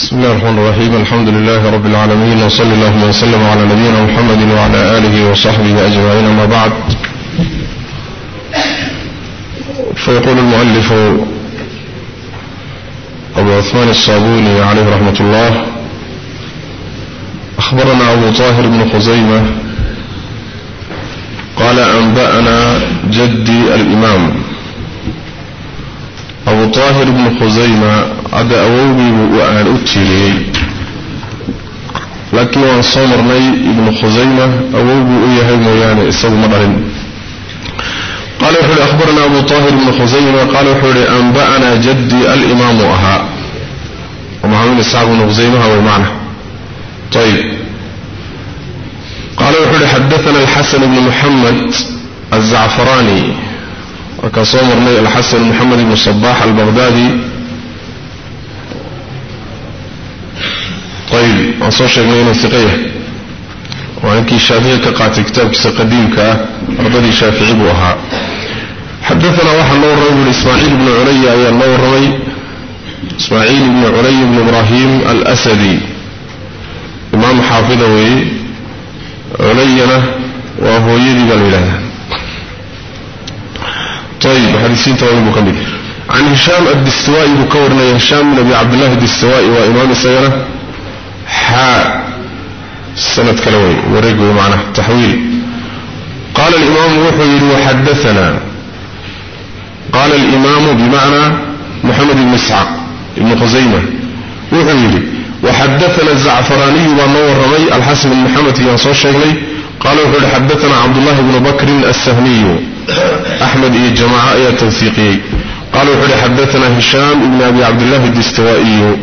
بسم الله الرحمن الرحيم. الحمد لله رب العالمين وصلى الله وسلم على نبينا محمد وعلى آله وصحبه أجمعين. أما بعد فيقول المؤلف أبو عثمان الصابوني عليه رحمة الله أخبرنا أبو طاهر بن خزيمة قال أنبأنا جدي الإمام. أبو طاهر بن خزيمة هذا أووبي وأن أتشيلي لكن وأن صمرني ابن خزيمة أووبي إيهي موياني إساو مدرين. قال وحولي أخبرنا أبو طاهر بن خزيمة قال وحولي أنبأنا جدي الإمام أها. ومعامل السعب بن خزيمة هو معنى طيب. قال وحولي حدثنا الحسن بن محمد الزعفراني. وكصومرني الحسن محمد بن صباح البغدادي. طيب أصور شيخنا ثقية وعنكي الشافعي كقات كتاب قديم كأرضي شافعي بوها. حدثنا واحد الله الرجل إسماعيل بن علي أي الله الرمي إسماعيل بن علي بن إبراهيم الأسدي. إمام حافظه علينا وهو يدي بالولاية. طيب حديثين توابي بكمل عن هشام الدستوائي بكورنا هشام بن عبد الله الدستوائي وإمام السيرة حاء سنة كلوي ورقوا معنا تحويل. قال الإمام وحيد وحدثنا. قال الإمام بمعنى محمد بن مسعى بن خزيمة. وحيد وحدثنا الزعفراني ونور رمي الحسن بن محمد ينصر الشيخي قال حدثنا عبد الله بن بكر السهمي. أحمد إيه جماعة إيه توثيقي قال وحيد حدثنا هشام بن أبي عبد الله الدستوائي.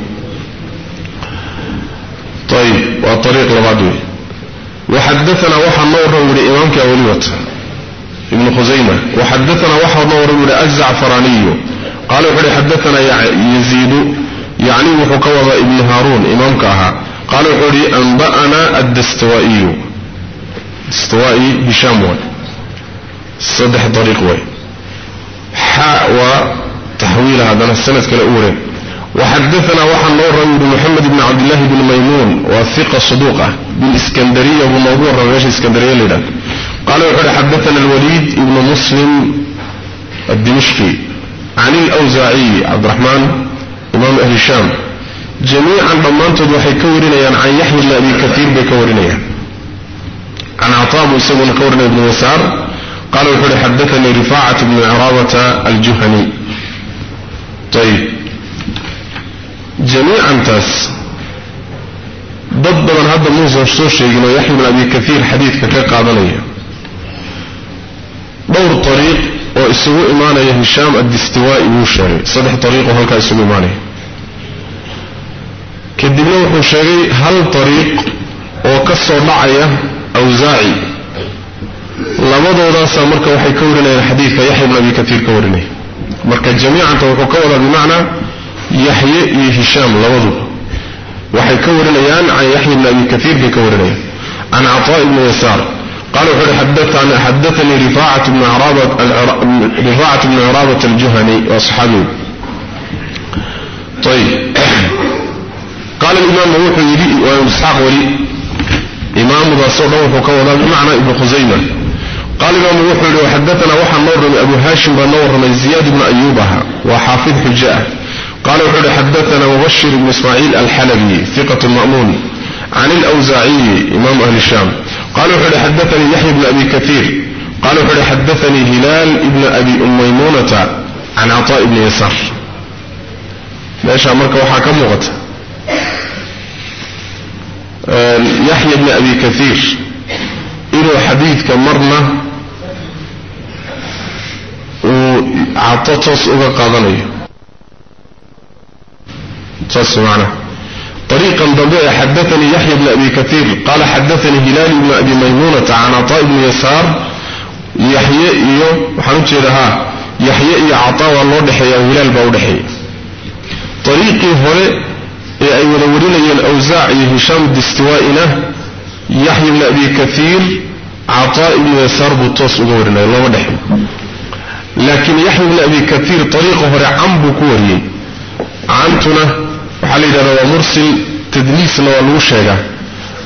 طيب وطريق لبعضه وحدثنا وحى النور ولي إمامك أوليوة ابن خزيمة. وحدثنا وحى النور ولي الزعفراني. قال وحيد حدثنا يزيد يعني وحكوض ابن هارون إمامك أها قال وحيد أنبأنا الدستوائي. دستوائي هشام صدح طريق وي. حاء وتحويل هذا السنة كالأولى وحدثنا وحن نور محمد بن عبد الله بن ميمون وثقة صدوقة بالإسكندرية وموضوع روايش الإسكندرية لنا. قال حدثنا الوليد بن مسلم الدمشقي عن الأوزاعي عبد الرحمن إمام أهل الشام. جميعا ضمانته وحي كورنا عن يحيى بن أبي كثير بكورنا عن عطاء يسمون كورنا بن يسار قال وحد حدثني رفاعة بن عرابة الجهني. طيب. جميعا تاس. ضد من هذا موسى الشوشي إنه بن أبي كثير حديث كقابلية دور طريق وإسوء إيمانه هشام الدستوائي وشاري صدح طريق وهلك إسوء إيمانه؟ كدبنا وحو شاري هل طريق وكسر معي أوزاعي؟ لماذا وداسا مركا وحي كورنا الحديث يحيى بن أبي كثير كورنا مركا جميعا توقع كورا بمعنى يحيى يهشام لماذا وحي كورنا عن يحيى بن أبي كثير كورنا عن عطاء بن يسار قالوا حدثنا حدثني رفاعة بن عرابة رفاعة بن عرابة الجهني وأصحابه طيب قال الإمام موحي لي وإمساق لي إمام رسول الله فكورا بمعنى ابن خزيمة قال الإمام وحر وحدثنا وحن نور أبو هاشم بن نور من زياد بن أيوبها وحافظ حجاء قال وحر حدثنا مبشر بن إسماعيل الحلبي ثقة مأمون. عن الأوزاعي إمام أهل الشام. قال وحر حدثني يحيى بن أبي كثير. قال وحر حدثني هلال بن أبي أميمونة عن عطاء بن يسار. ليش أمرك وحاكم وغت يحيى بن أبي كثير. إلو حديث كمرنا وعطاتص أغا قادنيه تصل معنا طريقا ضبيع حدثني يحيى بن أبي كثير قال حدثني هلال بن أبي ميمونة عن عطاء بن يسار يحيى إيو وحنوتي لها يحيى إيو عطاء والله دحيى وهلال باو دحيى طريقي هوري أي ولورين الأوزاع هشام الدستوائنا يحيى بن أبي كثير عطاء بن يسار بطوس أغورنا الله دحيى لكن يحيى بن أبي كثير طريقه رعم بكوري. عنتنا وحالي دارا ومرسل تدليسنا والوشيغا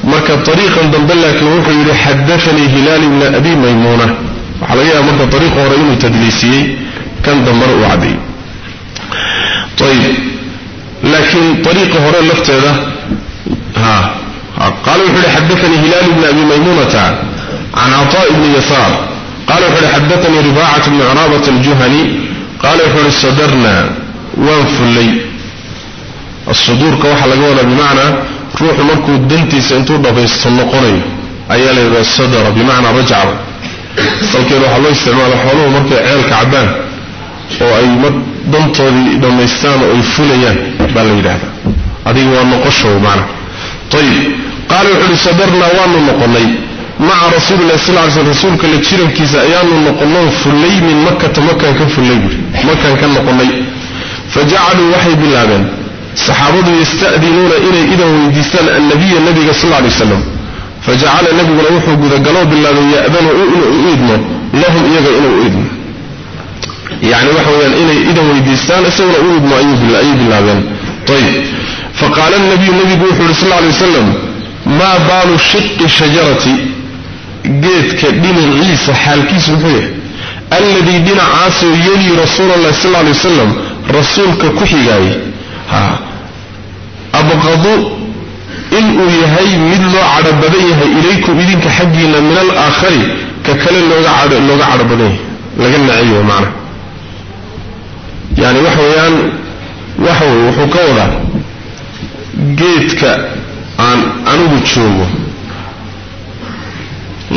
مركا طريقا دنبلاك الوحى يري حدثني هلال بن أبي ميمونة. وحاليها مركا طريقه رأينا تدليسي. كان دمر وعدي. طيب لكن طريقه رأي اللفت هذا ها قالوا يحيى حدثني هلال بن أبي ميمونة عن عطاء بن يسار. قال وحل حدثني رباعة بن عرابة الجهني. قال وحل صدرنا وانفلي الصدور كوحة لقونا بمعنى روح مركو الدنتي سنتور دفعي السنقوني أيال الصدر بمعنى رجع. فالكيرو حلو يستعمال حلو مركو عيال كعبان. أو أي مدنتو دم يستعمال ويفلي بل ايدا هذا هو النقشة معنى طيب. قال وحل صدرنا وانو نقوني مع رسول الله صلى الله عليه وسلم رسول كل شيء كيس أيام النقلاء فلي من مكة مكة كان فلي. مكة كان نقلاء فجعلوا وحي بالعبن صحابة يستأذنون إلى إذا ويدستان النبي النبي صلى الله عليه وسلم. فجعل النبي روحه قد قلوا بالله يأذن وإنه إيدنا لهم إياه إنه إيدنا يعني وحوه إلى إذا ويدستان أسول أولد ما أيه بالله أيه بالله طيب. فقال النبي النبي روحه صلى الله عليه وسلم ما بال شق شجرتي nabiyu nabigu wuxuu yidhi sal lay wasalam maa baalu shiqi shajarati geedka dhinaciisa xaalkiisu muxuu yahay alladii dhinacaasoo yelii rasuula allahi sal lay wasalam rasuulka ku xigaayay abqadu inuu yahay mid loo cadho badan yahay ilaykum idinka xaggiina min alaakhari ka kale looga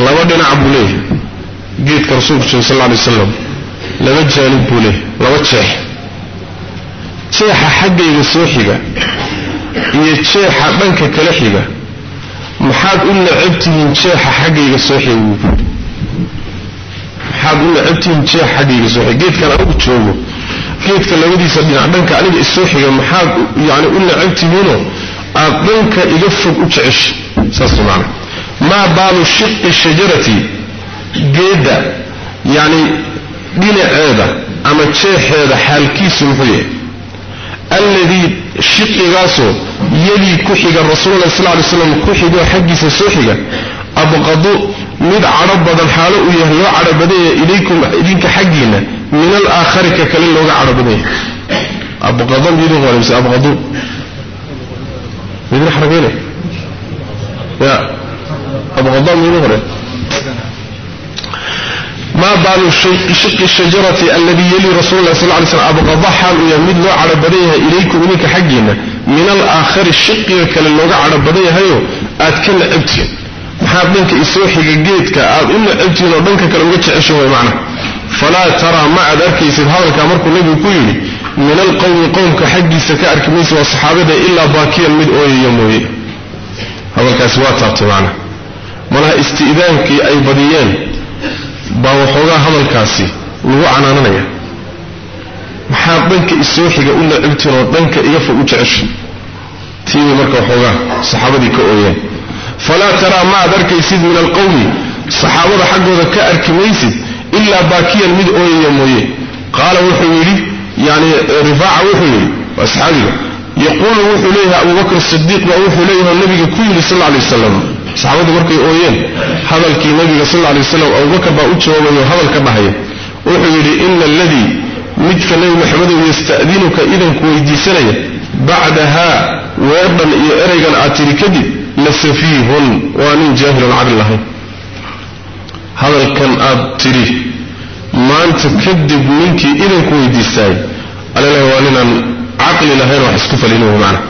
joogo sal lla alay waslam laba jaanib buu leeyahay laba jeex jeexa xaggayga soo xiga iyo jeexa dhanka kala xiga maxaad u necabtihiin jeexa xaggayga soo xiga maxaad u necabtihiin jeexa xaggayga soo xiga geedkan anigu joogo geedka labadiisa dhinac dhanka aniga isoo xiga maxaad yani u necabtihiinoo aad dhanka iga fog u jecesha saas maana maa baalu shiqi shajarati geedda yani dhinaceeda ama jeexeeda xaalkiisu muxuu yahay alladii shiqigaasoo yelii ku xiga rasuululahi sal lay slam ku xigoo xaggiisa soo xiga abqadu mid cadho badan xaalo uu yahay loo cadho badan yahay ilaykum idinka xaggiinna min alaakhari ka kale looga cadho badan yahay abqada midin hore mise shajarati alladii yelii rasul lah sal lay slm abqada xaal uu yahay mid loo cadho badan yahay ilaykum idinka xaggiinna min alaakhari shiqiga kale looga cadho badan yahayo aad ka nacabtihin maxaad dhanka isoo xiga geedka aad u nacabtihin oo dhanka kale uga jecesha way macna falaa taraa ma aad arkaysid hadalkaa markuu nebigu ku yidhi min alqowmi qowmka xaggiisa ka arki maysa waa saxaabada ilaa baakiyan mid ooyaya mooye hadalkaasi waa taabtay macna maxaad dhanka isoo xiga u nacibtiin oo dhanka iga fog u jecesha tiibay marka waxoogaa saxaabadii ka ooyeen falaa taraa ma aad arkaysid min alqowmi saxaabada xaggooda ka arki maysid ilaa baakiyan mid ooyaya mooye qaala wuxuu yidhi yani rifaaca wuxuu yidhi waa saxaabiga leeyahay abubakr sidiiq baa wuxuu leeyahay nabiga ku yidhi sal lay wasalam saxaabadu markay ooyeen hadalkii nabiga sal lay waslam abubakar baa u jawaabayo hadal ka dhahaya wuxuu yidhi ina aladii midka nebi maxamedow yasta'dinuka idanku weydiisanaya bacdahaa weerdhan iyo eraygan aad tiri kadib la safiihun waa nin jaahilun caqli lahayn hadalkan aad tidhi maanta kadib ninkii idanku weydiistaay alalahi عقل لهين وحسكوفة لينه معنا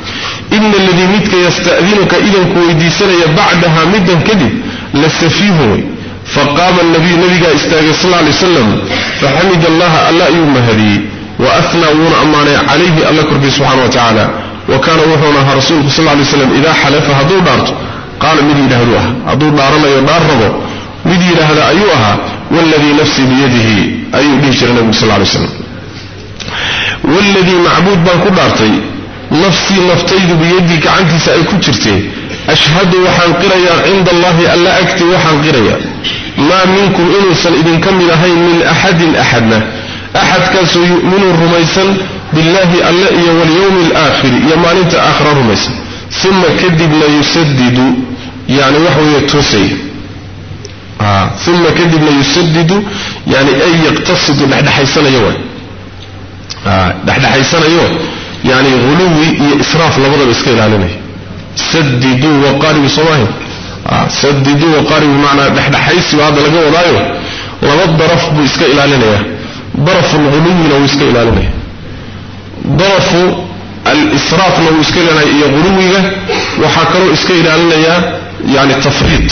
إن الذي ميتك يستأذنك إذن كويدي سنة بعدها مدن كذب لست فيه فقام النبي نبيك أستاذ صلى الله عليه وسلم فحمد الله ألا يوم هذه وأثنى ونع معنا عليه ألا كربي سبحانه وتعالى. وكان وثنها رسول صلى الله عليه وسلم إذا حلف هدو دارت قال مدي لهدوها هدو دارما يدارما مدي هذا أيوها. والذي نفسي بيده أيو بيشر النبي صلى الله عليه وسلم. والذي معبود بان كبارتي. نفسي نفتيد بيدك عنك سأي كترتي. أشهد وحنقريا عند الله ألا أكتي وحنقريا. ما منكم إنسا إذن كمل هاي من أحد أحدنا أحد كان سيؤمن رميسا بالله ألا إيا واليوم الآخر. يا يمانيت آخر رميسا ثم كذب لا يسدد. يعني وحو يتوسي. آه. ثم كذب لا يسدد. يعني أي يقتصد بعد حيث يوان. آه، دحنا حيسانيو يعني غلوي إسراف لبضة بسكيل علينا. سددوا وقاربوا صواهي سددوا وقاربوا معنا دحنا حيسي وهذا لقوه دايو لبض برف بسكيل علينا. برف الغلوي لو بسكيل علينا. برف الإسراف لو بسكيل علينا. إيا غلوي وحاكروا بسكيل علينا يعني التفريط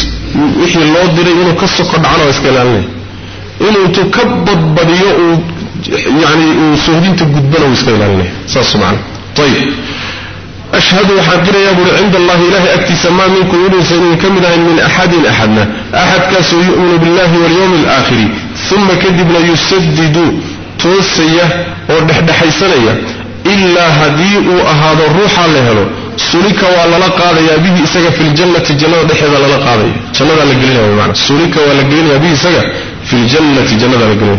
إحنا اللو ديري إنو كسو قد عنا بسكيل علينا. إنو تكبب بديو يعني سهدين تجدبنا عليه له ساس معنا طيب. أشهد وحقنا يا أبو عند الله إله أكتي سما منك ونسان يكمل عن من أحد أحدنا أحد كاس يؤمن بالله واليوم الآخر. ثم كذب لا يسدد. توسية ونحن حيثنا إلا هديء هذا الروح عليه له سلك ولا لقى يا به إسجا في الجنة جنة ده حذا لا الجنة شنو ده لقينا بمعنى سلك ولا لقينا به إسجا في الجنة جنة ده لقينا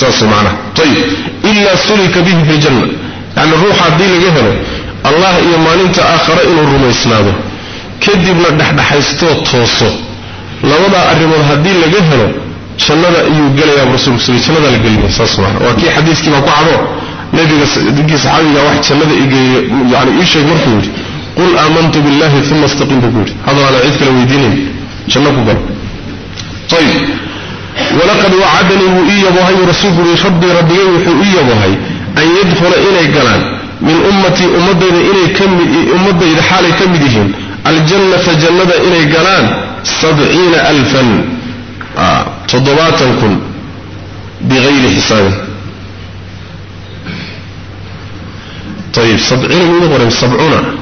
saas macnaha ayib ilaa sulika bihi fi ljanna yani ruuxa haddii laga helo allah iyo maalinta aakhare inuu rumaysnaado kadibna dhexdhexaystoo tooso labadaa arrimood haddii laga helo jannada ayuu gelayaa rasulku sal jannada la gelinaya saas maana waa kii xadiiskii baa ku cado nabiga dinkii saxaabiga wax jannada igeeyo yani ii sheeg markuu yidhi qul aamantu billahi uma istaqim buu ku yidhi hadalaana cid kale weydiinayn janno ku galo طيب. ولقد وعدني وإياه وهي رسول ويشد ربيه وحوئي وهي أن يدخل إلي قلان من أمتي أمضي إلي كم أمضي لحالي كم ديهم. الجنة فجلد إلي قلان سبعين ألفا. آه، تضباطا كن. بغير حساب. طيب سبعين من سبعون؟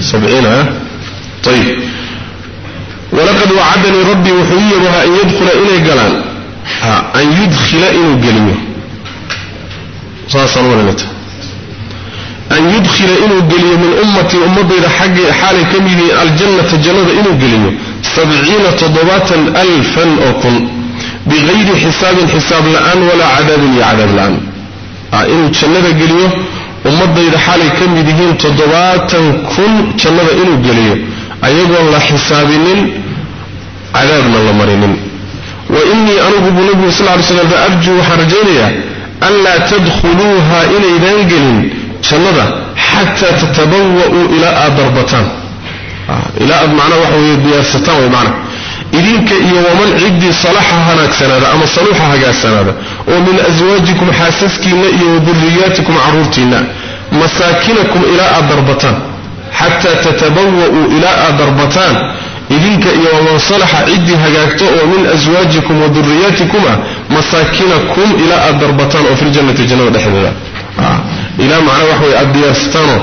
سبعين طيب. ولقد وعدني ربي وحيرها أن يدخل إلي قلان. أن يدخل إلي قلان صلى الله عليه أن يدخل إنه قليل من أمة أمة إلى حق حال كبير الجنة جلد إنه قليل سبعين تضبات ألفا أقل. بغير حساب حساب الآن ولا عذاب لعذاب الآن. آه، إنه جلد قليل أمة إلى حال كبير تضبات كل جلد إنه قليل أيجوا الله حسابين عذاب من الله مرين وإني أرجو بنبي صلى الله عليه وسلم أرجو حرجية ألا تدخلوها إلى ذنجل شنرة حتى تتبوء إلى أضربتان آه، إلى أضمعنا وحوي بيستان ومعنا إذنك إيه ومن عدي صلاحها هناك سنة أما صلوحها قال سنة ومن أزواجكم حاسسكين إيه وذرياتكم عرورتين مساكنكم إلى أضربتان darbataan idinka iyo waman salaxa ciddii hagaagto oo min aswaajikum wa duriyaatikuma masaakinakum ilaa aad darbataan oo filjannati jannada dhexdeeda ilaa macnaa waxa wey aad diyaarsataanoo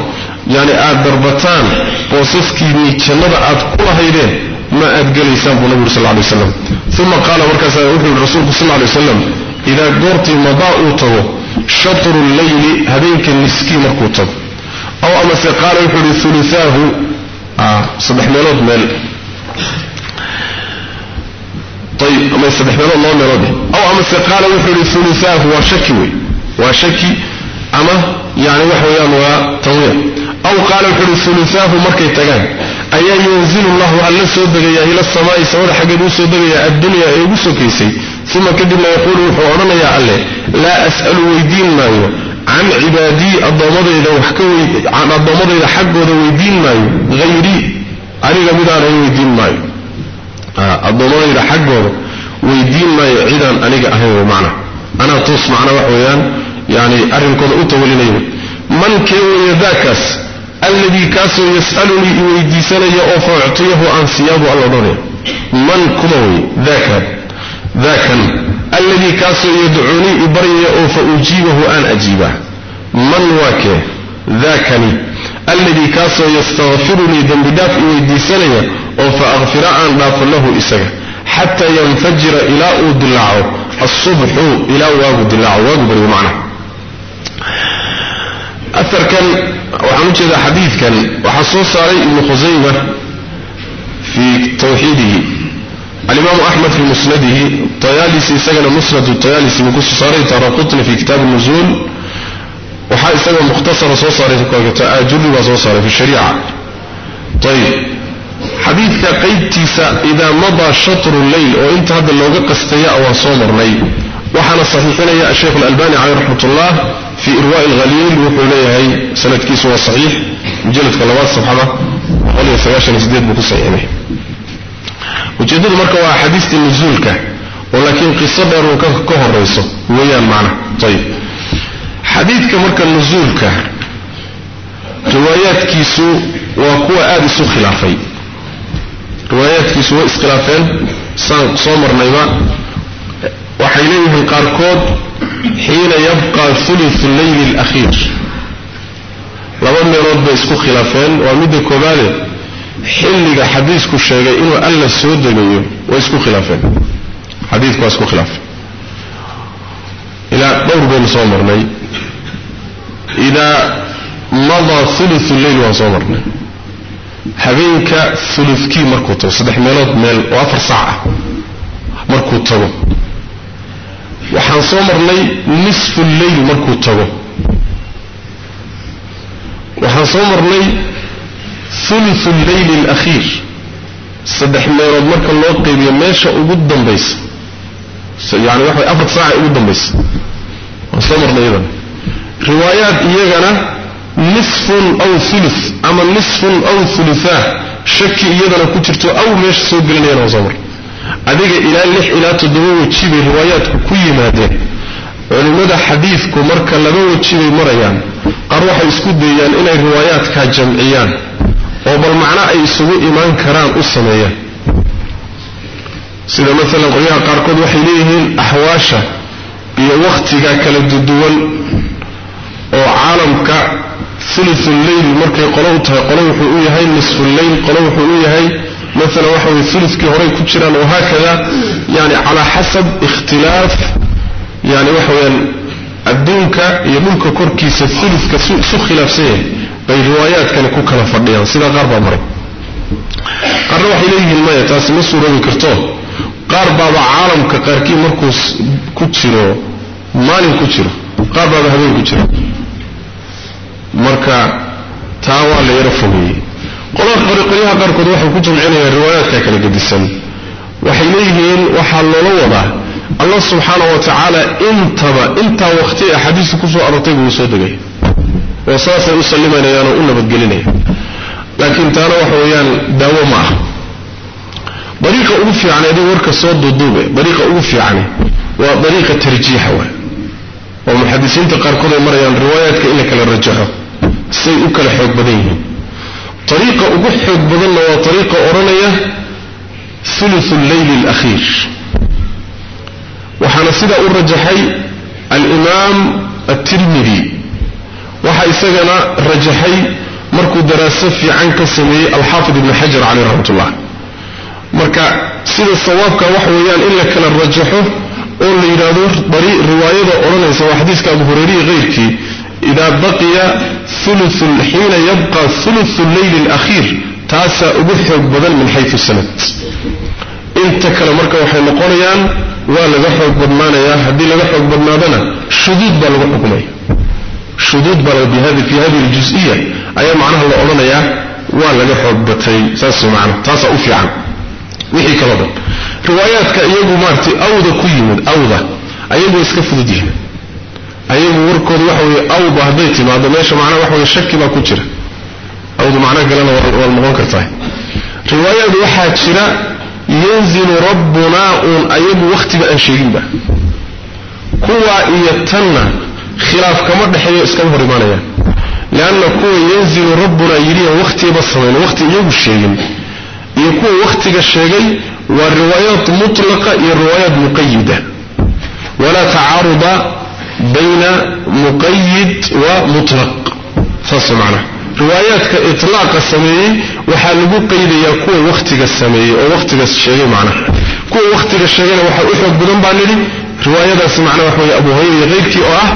yani aad darbataan boosaskiinnii jannada aad ku lahaydeen ma aad gelaysaan buu nabigu sal lay waslam uma qaala markaasa wuxuu yihi rasuulku sal lay waslam idaa goortii madaa uu tago leyli habeenka niskii markuu tago aw amase qaala wuxuu yihi ulutaahu saddex meelood meel ayb ama saddex meelood laba meelood aw amase qaala wuxuu yihi ulutaahu waa shaki wey waa shaki ama yani waxa weeyaan waa tanwiir aw qaala wuxuu yihi ulutaahu markay tagaan ayaa yanzilu llahu alla soo degayaa ila samaa'i samada xaggeed uu soo degayaa addunya ee ugu sokaysay uma kadibna yaquulu wuxuu odhanayaa alle laa as'alu weydiin maayo can cibaadii addoommadayda wax ka can addoommadayda xaggooda weydiin maayo hayrii aniga midaanan weydiin maayo addoommadayda xaggooda weydiin maayo cidaan aniga ahayn way macna anaa toos macna wax weeyaan yani arrinkooda u tawalinaya man kee weeye ذاك الذي كان يدعوني إبريا أو فأجيبه أن أجيبه. من واك ذاك الذي كان يستغفرني ذنب داف إيدي أو فأغفر عن داف له إسك. حتى ينفجر إلى أود الصبح إلى أود الله واقبر معنا أثر كان وعمل كذا حديث كان وحصوص عليه ابن خزيمة في توحيده. الإمام أحمد في مسنده طيالس سجن مسند الطيالس مقص صاري ترقطني في كتاب النزول وحال سجن مختصر صوص صاري تأجل وصوص صاري في الشريعة. طيب حديث كقيت إذا مضى شطر الليل وإنت هذا اللوجة قستياء وصومر لي وحنا صحيحنا يا الشيخ الألباني عليه رحمة الله في إرواء الغليل وحولي هاي سنة كيس وصحيح مجلد كلمات سبحانه وليس عشان يزيد مقص صحيح وجدد مركا وا حديث النزول كه ولكن قصه برو كه كهريسو ويان معنى طيب حديث كمركا النزول كه روايات كيسو وكو ادسو خلافي روايات كيسو اسخلافين صوم صومر نيبا وحيله القاركود حين يبقى ثلث الليل الاخير لو ان رب اسكو خلافين وامد كوباله حلق حديثك الشيخ إنه ألا السود لي ويسكو خلافين حديثك ويسكو خلاف إلى دور بين صامرني إذا مضى ثلث الليل وصامرني حبيبك ثلث كي مركوته صدح ملوت مل وافر ساعة مركوته وحن صامرني نصف الليل مركوته وحن صامرني marka loo qeybiyo meesha ugu dambaysa yani waxa afar saaca ugu dambaysa waan soo marnay iyadana riwaayaad iyagana nisfun aw ulu ama nisfun aw uluaa shaki iyadana ku jirto aw meesha soo gelinayana waa soo mar adiga ilaa lix ilaa toddoba weji bay riwaayaadku ku yimaadeen culimmada xadiidku marka laba weji bay marayaan qaar waxay isku dayayaan inay riwaayaadkaa أو بالمعنى أي سوء إيمان كرام أصلية سيدا مثلا قريها قاركود وحي ليه الأحواشة بي وقتها كالد الدول كا ثلث الليل مركي قلوتها قلو حقوية هاي نصف الليل قلو حقوية هاي مثلا وحوي ثلث كهوري كتشرا وهكذا يعني على حسب اختلاف يعني وحوي الدينك يملك كوركيس الثلث كسوء خلافسين ma suuroobi karto qaar baaba caalamka qaarkii markuu ku jiro maalin ku jiro qaar baaba habeen ku jiro marka taa waa la yaro fogeeyey qolyaha qaarkood waxay ku jamcinayaan riwaayaadka kala gedisan waxay leeyihiin waxaa loola wadaa allah subxaana wa tacaala intaba intaa waqti axaadiistu kusoo arortay buu soo degay وصاصة أنا يانا قلنا بتقليني لكن تانا ويان يان دوما بريقة أوفي عن هذه وركة صوت ضدوبة. بريقة أوفي يعني، عنه وبريقة ترجيحة ومحدثين تقاركوا مرة يعني يان رواياتك إليك للرجحة سيئوك لحيوك بديهم طريقة أبحيوك بدينا وطريقة أورانية ثلث الليل الأخير. وحنا سيدة الرجحي الإمام الترمذي. وحيثنا رجحي مركو دراسة في عنك سمي الحافظ ابن حجر عليه رحمة الله مركا سيد الصواب كوحويان إلا كان الرجحه قول إذا دور بريء رواية أولانا سوى حديث كأبهريري غيرك إذا بقي ثلث الحين يبقى ثلث الليل الأخير تاسى أبثه بدل من حيث سنت انت كان مركا وحي مقوليان ولا لغحه بدمانا يا حدي لغحه بدمانا شديد بلغحكم أيها شدود بلده في هذه الجزئية. أيام معناها الله أولانا يا ولا يحبتي ساسو معنا تاسا أوفي عنه. وحي كلابك رواياتك أيام مارتي أوضى كيمد أوضى. أيام يسكفل دينا أيام وركض وحوي أوضى بيتي. ما دماشا معنا وحوي الشك ما كتر أوضى معنا قلنا والمغنكر طاي روايات وحاتنا ينزل ربنا أيام وقت بأنشيين به. كوا إيتنا wakhtiba aan sheeginba kuwaa iyo tanna khilaaf kama dhexeeyo iskama hor imaanayaan leanna kuwa yanzilu rabbunaa yidhiyan wakhtigaba samayn wakhti iyagu sheegin iyo kuwa wakhtiga sheegay waa riwaayaat mutlaqa iyo riwaayaat muqayida walaa tacaaruda bayna muqayid wa mutlaq saas macnaha riwaayaadka itlaaqa sameeyey waxaa lagu qaydayaa kuwa wakhtiga sameeyey oo wakhtigaas sheegay macnaha kuwa wakhtiga sheegayna waxaa u xoog badan baa nidhi riwaayadaasi macnaha waxa weye abu hurayra iyo keyrkii oo ah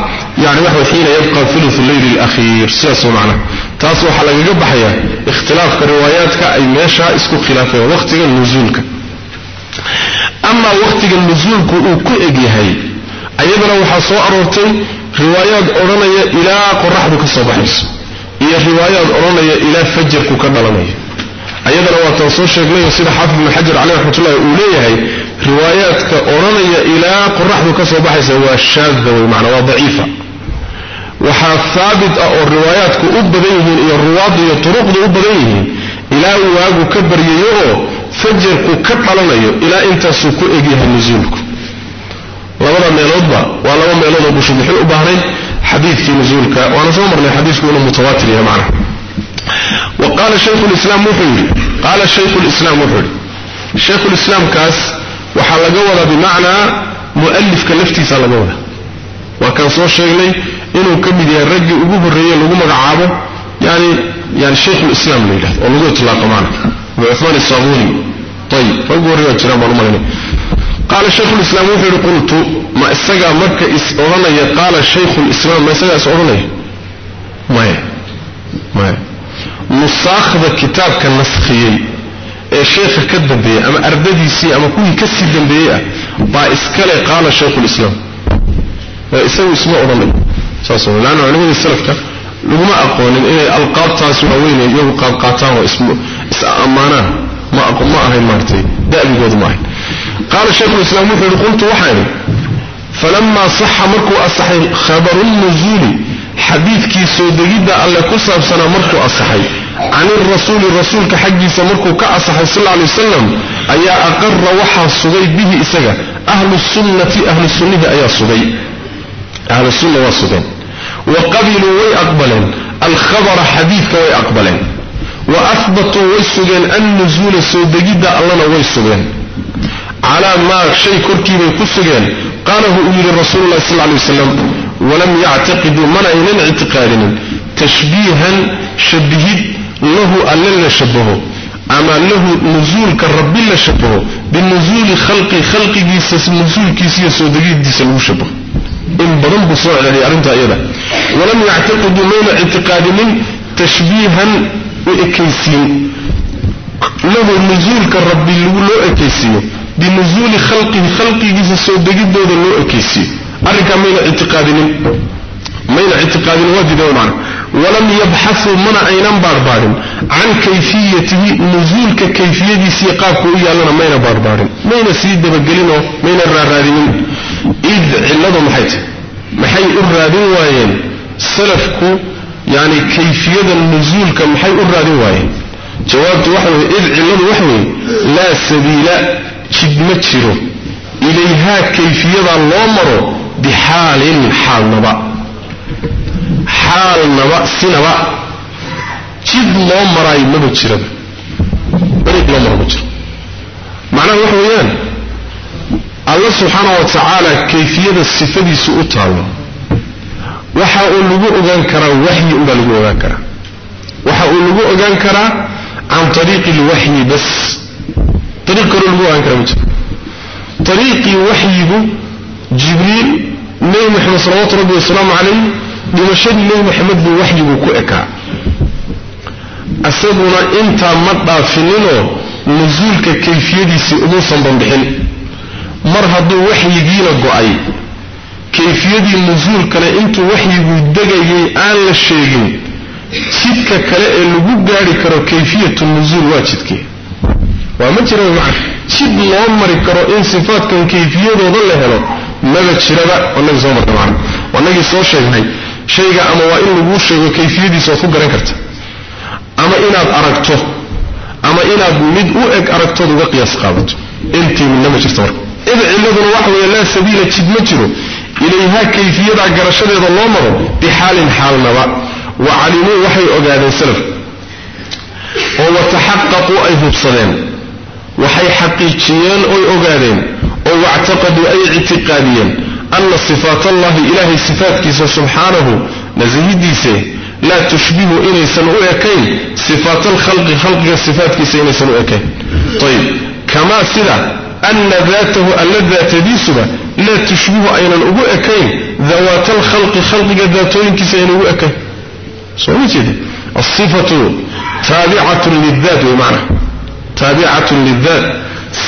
yani waxa xiina yabqa ulufu leyli alakhiir sidaas macnaha taas waxaa lagaga baxayaa ikhtilaafka riwaayaadka ay meeshaa isku khilaafeen wakhtiga nusuulka amaa wakhtiga nusuulku uu ku egyahay ayadana waxaa soo aroortay riwaayaad رواياتك أرانية إلى قرحة كصباح سوى الشاذ ومعنى ضعيفة. وحافابد الرواياتك أبغيه الرواد يطرق أبغيه إلى واجو كبر ييو فجر كتب على نيو إلى أنت سوق إجيه نزولك ولا ما يلوبا ولا ما يلوبا بشبيح أبهرين حديث في نزولك وأنا صامر لحديث كله متواتر يا معنى وقال الشيخ الإسلام محور قال الشيخ الإسلام محور الشيخ الإسلام كاس kaan soo sheegnay inuu ka mid yahay raggii ugu horreeye lagu magacaabo yani yani shaykhulislaam la yidhahdo oo lagu itlaaqo maana abu cumaan isaabuni ayib raggu horrey waa jiraan baan u malaynay qaala shaykhulislaam wuxuu yidhi qultu ma isagaa marka is odhanaya qaala shaykhulislaam ma isagaa is odhanaya maya maya nusaakhda kitaabka naskhiyey إيه، الشيخ كذب بيه أما أرددي سي أما كوي كسيدن بيه با إسكالي قال الشيخ الإسلام. إسلام إسمه أضمن صلى الله عليه وسلم. السلف كان لهم أقول إن إيه القاب تاسو هوين يوم قاب قاتاو إسمه. أمانا ما أقول ما أهين مارتي. دائم يقول معي قال الشيخ الإسلام ممكن قلت وحاني فلما صح مركو أصحي خبر النزولي حديث كي سودقيدة ألا كسب سنة مركو أصحي عن الرسول الرسول كحجي سمركو كأصحى صلى الله عليه وسلم أي أقر وحى الصغي به إسجا أهل السنة أهل السنة أيا الصغي أهل السنة والصغي وقبلوا وي ويأقبلا الخبر حديث وي ويأقبلا وأثبتوا وي ويسجا أن نزول السودة جدا ألنا ويسجا على ما شيء كركي من كل قصجا قاله أولي الرسول الله صلى الله عليه وسلم ولم يعتقدوا منعين اعتقادنا تشبيها شبهيه lahu alle la shabaho ama lahu nusuulka rabbi la shabaho binusuuli khalqi khalqigiisa nusuulkiisa iyo soo degidiisa lagu shabaho in badan buu soo celceliyay arrinta iyada walam yactaqiduu mayna ictiqaadinin tashbiihan u ekaysiin lahu nusuulka rabbi loo ekaysiiyo binusuuli khalqihi khalqigiisa soo degidooda loo ekaysiiyo arrinkaa mayna ictiqaadinin من اعتقاد الواجب دونه ولم يبحثوا من أينم باربارين. عن كيفية نزول ككيفية سيقاف كوية لنا من باربارين. من سيد بقلينه من الرارارين إذ علاده محيط. محي الرارين وين سلفكو يعني كيفية النزول كمحي الرارين وين جوابت وحوه إذ علاده وحوه. لا سبيل كد متشرو إليها كيفية الله مرو بحال حال نبأ. Jiro macnaha waxa weeyaan alla subxaana wa tacaala kayfiyada sifadiisu u taallo waxa uu lagu ogaan karaa waxyi unbaa lagu ogaan karaa waxa uu lagu ogaan karaa can ariiqi lwaxyi bas ariiq kaloo lagu ogaan kara ma jiro ariiqii waxyigu jibriil nebi moxamed salawatu rabbi wasalaamu calayh dhimashadii nebi moxamed buu waxyigu ku ekaa isaguna intaa ma dhaafininoo nusuulka kayfiyadiisii umuusan banbixin mar hadduu waxyigiina go'ay kayfiyadii nusuulkana intuu waxyigu degayay aan la sheegin jidka kale ee lagu gaari karo kayfiyatu nusuul waa jidkee waa ma jira macna jid loo mari karo in sifaatkan kayfiyadooda la helo maba jiraba wanagii soo marna macna wanagii soo sheegnay waa in laguu sheego kayfiyadiisa ood ku garan karta ama inaad aragto ama inaad mid u eg aragtood uga qiyaas qaadato intii midna ma jirto marka id cilladuna waxa weeye laa sabiila jid ma jiro ilayhaa kayfiyadaa garashadeeda loo maro bixaalin xaalnaba wa calimuu waxay ogaadeen salafku oo wataxaqaquu ay hubsadeen waxay xaqiijiyeen oy ogaadeen oo wactaqaduu ay ictiqaadiyeen أن صفات الله إله صفات كيس سبحانه نزهديسة لا تشبه إني سنؤكين. صفات الخلق خلق صفات كيس إني سنؤكين. طيب كما سلا أن ذاته الذات ديسه لا تشبه أين الأبوكين ذوات الخلق خلق ذاتين كيس إني أبوكين سويتي الصفة تابعة للذات ومعنى تابعة للذات.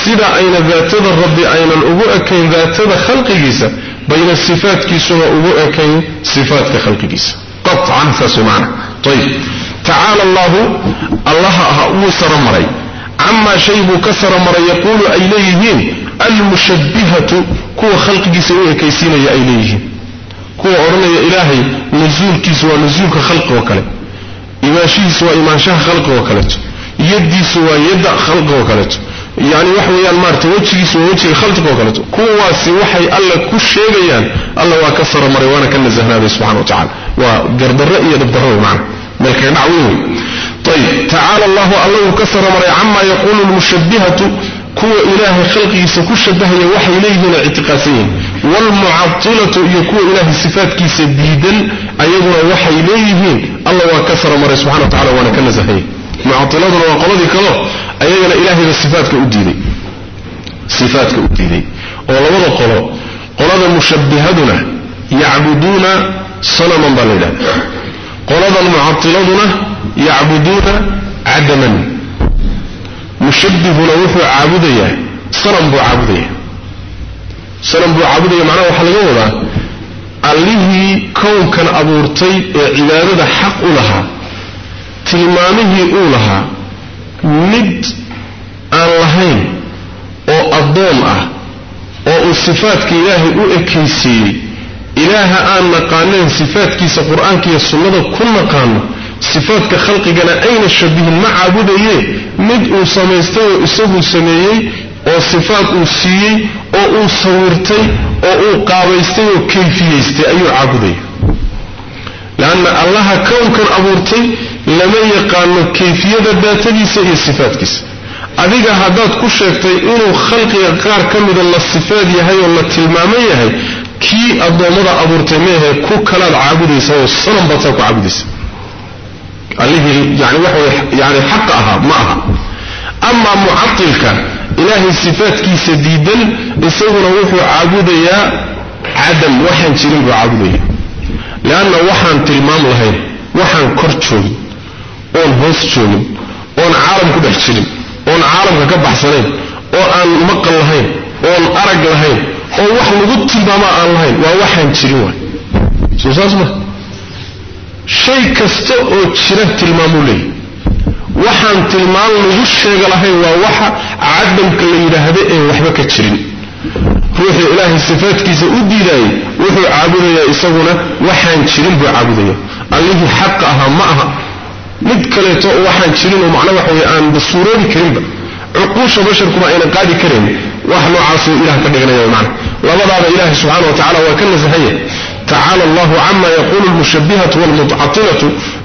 سلا أين ذات الرب أين الأبوكين ذات خلق كيسه بين الصفات كيسوا أبوئكي صفات كخلق ديس قطعا فسمعنا. طيب. تعالى الله. الله أهو سرمري عما شيب كسرمري يقول أيليه المشبهة كو خلق ديس أبوئكي إيه سينا يا أيليه كو أرنى يا إلهي نزول كيسوا نزول كخلق وكلا إماشي سوا إماشاه خلق وكلا يدي سوى يد خلق وكلا يعني وحويان مارت وجهي سو وجهي خلت بوكلته كو واسي وحي الله شيء شيغيان الله وكفر مريوانا كان زهنا سبحانه وتعالى وقرد الرأي يدبره معنا ملك ينعوه طيب تعالى الله الله كفر مري عما يقول المشبهة كو إله خلقي سكو شبه يوحي إليه من الاعتقاسين والمعطلة يكو إله صفات كي سديدا أيضا وحي إليه الله وكسر مري سبحانه وتعالى وأنا كان زهي معطلة وقلدي كله ايغنا إلهي صفاتك وديني صفاتك وديني ولو ذا قلو قلو ذا مشبهدنا يعبدون صنما بالله قلو ذا المعطلون يعبدون عدما. مشبه لوح عابدية. صنم بو عابدية. صنم بو عابدية معنى وحلقه ذا عليه كون كان أبورتي عبادة حق لها تلمانه أولها. Mid aan lahayn oo addoon ah oo uu sifaadka ilaahay u ekaysiiyey ilaaha aan naqaanayn sifaadkiisa qur-aanka iyo sunnada ku naqaano sifaadka khalqigana ayna shabihin ma caabudayee mid uu samaystay oo isaguu sameeyey oo sifaad uu siiyey oo uu sawirtay oo uu qaabaystay oo kayfiyaystay ayuu caabudaya leanna allaha kownkan abuurtay lama yaqaano kayfiyada daatadiisa iyo sifaadkiisa adiga haddaad ku sheegtay inuu khalqiga qaar ka mida la sifaad yahay oo la tilmaamo yahay kii addoommada abuurtay meehe ku kalaad caabudaysa oo sanan baad saa ku caabudaysa allihii yani waxa way yani xaqa ahaa ma aha amaa mucatilka ilaahay sifaadkiisa diidan isaguna cadam waxaan tilmaam lahayn waxaan kor joogin oon hoos joogin oon caalam ku dhex jirin oon caalamka ka baxsanayn oo aan maqal lahayn oon arag lahayn oo wax lagu tilmaamaa aan lahayn waa waxaan jirin waay saas ma shay kasta oo jira tilmaamuu leeyahy waxaan tilmaam lagu sheega lahayn waa waxa cadamka la yidhaahdo ee waxba ka jirin ruuxuu ilaahay sifaadkiisa u caabudayaa إسقنا وحن شيرين بعبدية الله حق أهمها مد كليت وحن شيرين ومعنا وحوي أن بالصورة الكريمة عقوش بشركم أين قادي كريم وحن عاصي إله تبعنا يا معنا لبضع إله سبحانه وتعالى وكل زهية تعالى الله عما يقول المشبهة والمتعطلة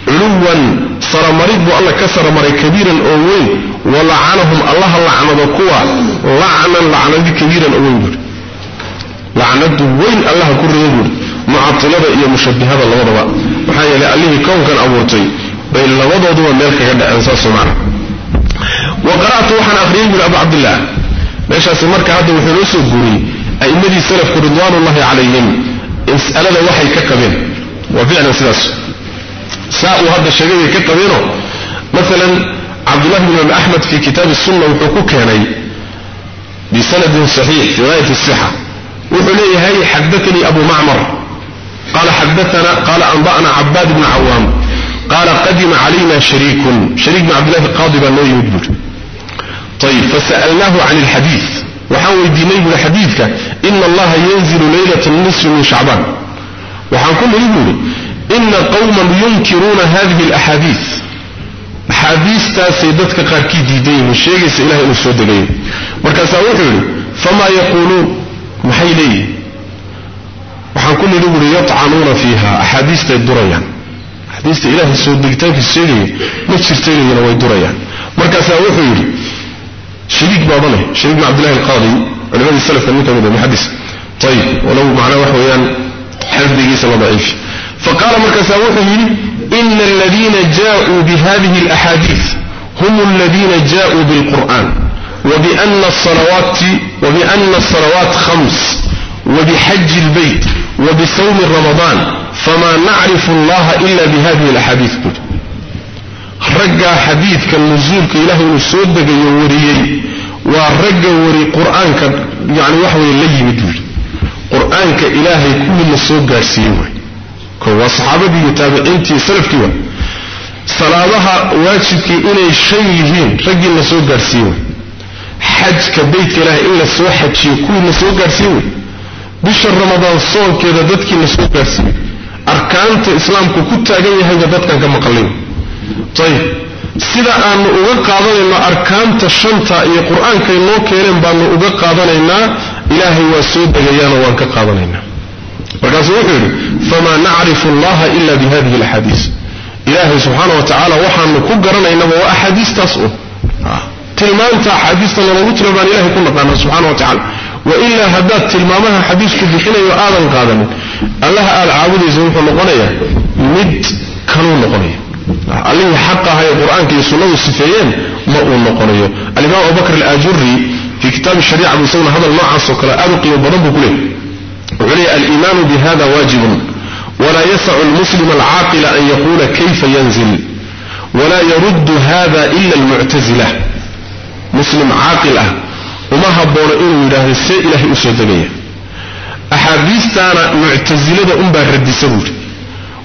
علوا صار مريض والله كسر مريض كبيرا أوين ولعنهم الله لعن ذكوا لعنا لعن ذي كبيرا أوين لعن ذوين الله كل يقول معطلة إيا مشبهة اللوضوة وحايا لأليه كون كان أورتي بي اللوضوة دوا ملكة قد أنساسه معنا وقرأت وحن أخرين من أبو عبد الله. بيش أسمارك هذا وحنوسه قولي أي مدي سلف كردوان الله عليهم. إسأل هذا وحي ككبين وفعلا سلاسه ساءوا هذا الشيء ككبينه مثلا عبد الله بن أحمد في كتاب السنة وحقوك هناي بسند صحيح في غاية الصحة. وحليه هاي حدثني أبو معمر. قال حدثنا قال أنضعنا عباد بن عوام. قال قدم علينا شريك. شريك بن عبد الله القاضي بن يدبر. طيب فسألناه عن الحديث. وحاول دينيه لحديثك. إن الله ينزل ليلة النصف من شعبان. وحنقول له إن قوما ينكرون هذه الأحاديث. حديث تاسيدتك قاركي ديدين الشيخ سيلاه أسود ليه مركز أقول فما يقولون؟ محيليه وحن كل دبر يطعنون فيها أحاديث الدرية أحاديث إله السودكتان في السيري نفسي التيري من أول الدرية مركز أوحير شريك بابنه شريك عبد الله القاضي أنا بدي السلف كان متعمد من حديث. طيب ولو معنا وحويان حفظ جيس الله ضعيف. فقال مركز أوحير إن الذين جاءوا بهذه الأحاديث هم الذين جاءوا بالقرآن وبأن الصلوات وبأن الصلوات خمس. وبحج البيت وبصوم رمضان فما نعرف الله إلا بهذه الأحاديث. كتب رجع حديث كالنزول كي له كإله السودة يوريه ورقى وري قرآن يعني وحوه اللي مدول قرآن كإلهي كل السودة سيوه كواصحابه بيتابع انتي صرف كيوه صلاةها كي كإنه شيء يهين رجع النسودة سيوه حج كبيت إله إلا سوحة كل النسودة سيوه islaamku ku taagan yahayba dadkan ka maqalay ayib sida aanu uga qaadanayno arkaanta shanta iyo qur-aankay noo keeneen baanu uga qaadanaynaa ilaahay waa soo degayaanoo waan ka qaadanaynaa markaasuu wuxuu yidhi famaa nacrifu allaha ila bi hadihi alaxaadiis ilaahay subxaana wa tacaala waxaanu ku garanaynaba waa axaadiistaas un tilmaanta axaadiista naloogu tira baan ilahay ku naqaana subxana wa tacala وإلا هدات تلمامها حديث كذي حين يؤاد القادم الله قال عابد يزوح اللقنية مد كانوا اللقنية الذي حقا هاي القرآن كي يسولون السفيين ما هو اللقنية الإمام أبو بكر الأجري في كتاب الشريعة من صون هذا الله عن سكرة أرقي وبرب كله. وعلي الإيمان بهذا واجب. ولا يسع المسلم العاقل أن يقول كيف ينزل. ولا يرد هذا إلا المعتزلة. مسلم عاقله وما هبونا إنه يراه السيء إلهي أسودانيه أحاديثتان معتزلة أنبا رد سرور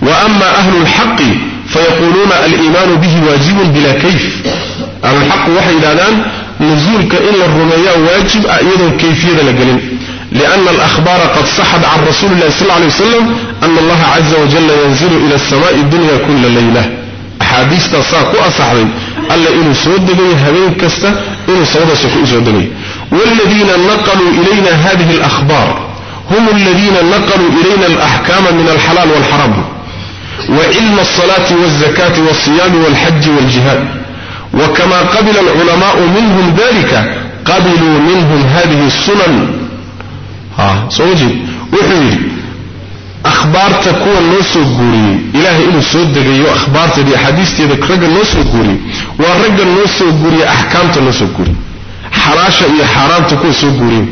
وأما أهل الحق فيقولون الإيمان به واجب بلا كيف. أهل الحق وحيد الآن نزولك إلا الرمياء واجب أيضا كيفية لقلن. لأن الأخبار قد صحد عن رسول الله صلى الله عليه وسلم أن الله عز وجل ينزل إلى السماء الدنيا كل ليلة. حديث تصاق وأصحبين ألا إنه سودني همين كسته إنه صودا سوف أسودني والذين نقلوا إلينا هذه الأخبار هم الذين نقلوا إلينا الأحكام من الحلال والحرام وعلم الصلاة والزكاة والصيام والحج والجهاد. وكما قبل العلماء منهم ذلك قبلوا منهم هذه السنن. ها سوجي وحيد أخبار تكون نص قوري إله إله صدق يو أخبار تدي حديث تذكر رجل نص قوري ورجل نص أحكام تنص قوري حراشة إيا حرام تكون سوء قريب.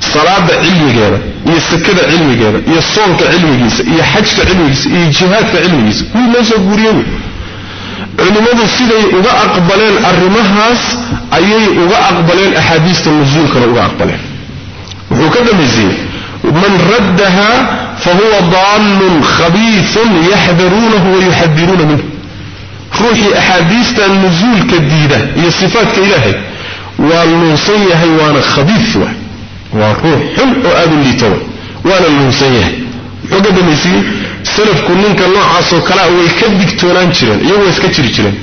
صلاة علمي جيدة إيا السكدة علمي جيدة إيا الصوم كعلمي جيسة إيا حج كعلمي جيسة إيا الجهاد كعلمي جيسة كل ما سوء قريب. علمات السيدة إذا أقبلين الرمهاس أي إذا أقبلين أحاديث المزول كانوا إذا أقبلين. وكذا مزيد ومن ردها فهو ضال خبيث يحذرونه ويحذرون منه. روحي أحاديث النزول كديدة هي الصفات كإلهي waa luunsan yahay waana khabiif wa waa ruux xun oo aada u liita wa waana luunsan yahay muxuu ka dambaysiiyey salafku ninka noocaasoo kalea way ka digtoonaan jireen iyagu waa iska jiri jireen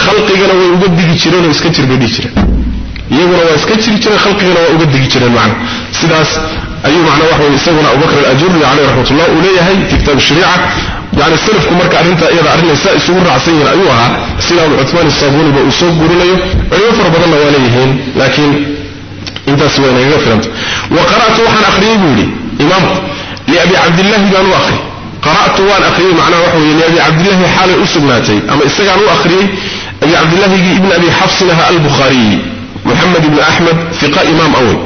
khalqigana way uga digi jireen oo iska jir bay dhihi jireen iyaguna waa iska jiri jireen khalqigana waa uga digi jireen macna sidaas يعني السلف كمرك عرنتا إيضا عرنا إساء سورة عصيين أيوها. سيلا العثمان الصابوني بأسوق قرنيو أيوفر بضل واليهين لكن انت سوينا يغفر أنت وقرأت وحن أخري يقولي إمام لأبي عبد الله بان واخي قرأت وحن أخري معنى وحوي يعني لأبي عبد الله حال أسوق ناتي. أما إساق عن أخري أبي عبد الله ابن أبي حفص لها البخاري. محمد بن أحمد ثقاء إمام أول.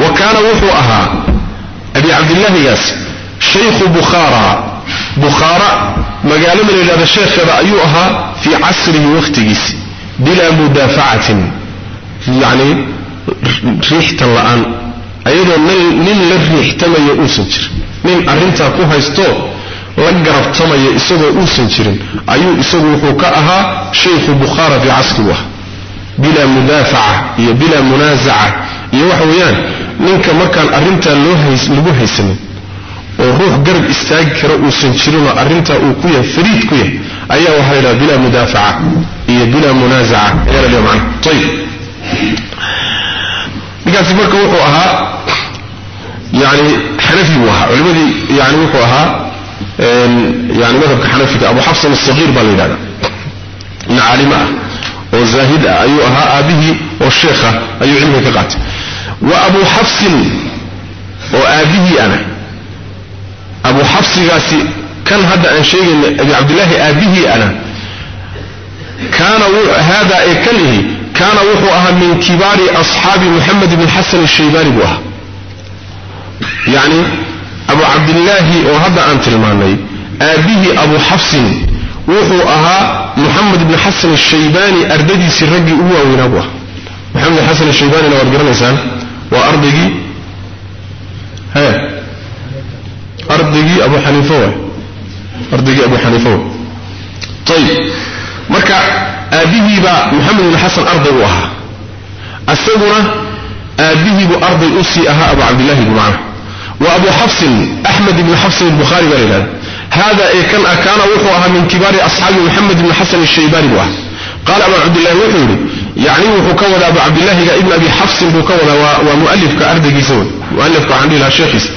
وكان وحوأها أبي عبد الله ياس شيخ بخارها bilaa mudaafacatin yacni riixtan la'aan ayadoo nin la riixtamaya uusan jirin nin arrintaa ku haysto la garabtamaya isagoo uusan jirin ayuu isagu wuxuu ka ahaa shaykhu bukhaara fii casri u ahaa bilaa mudaafaca iyo bilaa munaasaca iyo waxa weeyaan ninka markaan arrintaa loo lagu haysanin وروح قرب استاجر وسن شرنا أرنتا وقية فريد قية أيها إلى بلا مدافعة هي بلا منازعة يا رب معنا طيب نقص بركة وقها يعني حنفي وها ولماذا يعني وقها يعني ماذا بحنفي أبو حفص الصغير بالي هذا نعلم وزاهد أيها أبيه والشيخة أي علمك قات وأبو حفص وأبيه أنا أبو حفص قاسي كان هذا أن شيء أبي عبد الله أبيه أنا. كان هذا إكله. كان وحوها من كبار أصحاب محمد بن حسن الشيباني بوها. يعني أبو عبد الله وهذا أنت الماني أبيه أبو حفص وحوها محمد بن حسن الشيباني أرددي سرقي أوى ونبوه محمد بن حسن الشيباني لو أرقرني سان وأرضي. هيه أرضي أبو حنيفة. أرضي أبو حنيفة. طيب مركع أبيه با محمد بن الحسن أرضي وها السورة أبيه بأرض أسي أها أبو عبد الله بن بمعنى وأبو حفص أحمد بن حفص البخاري قال هذا إيه كان أكان وقعها من كبار أصحاب محمد بن حسن الشيباني بوها قال أبو عبد الله وحوري يعني وكوّل أبو عبد الله إلى ابن أبي حفص وكوّل ومؤلف كأرض جيسون. مؤلف كعندي لا شيخيس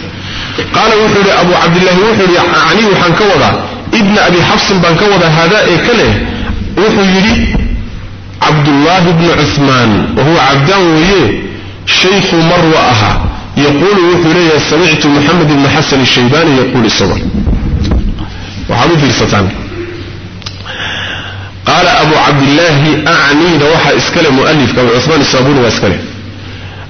قال وحر أبو عبد الله وحر يعني وحنكوضا ابن أبي حفص بن كوضا هذا إيكله وحر عبد الله بن عثمان. وهو عبدان ويه. شيخ مروأها يقول وحر سمعت محمد بن حسن الشيباني يقول الصبر وحن في الستان قال أبو عبد الله أعني روح إسكال مؤلف كما عثمان السابون وإسكاله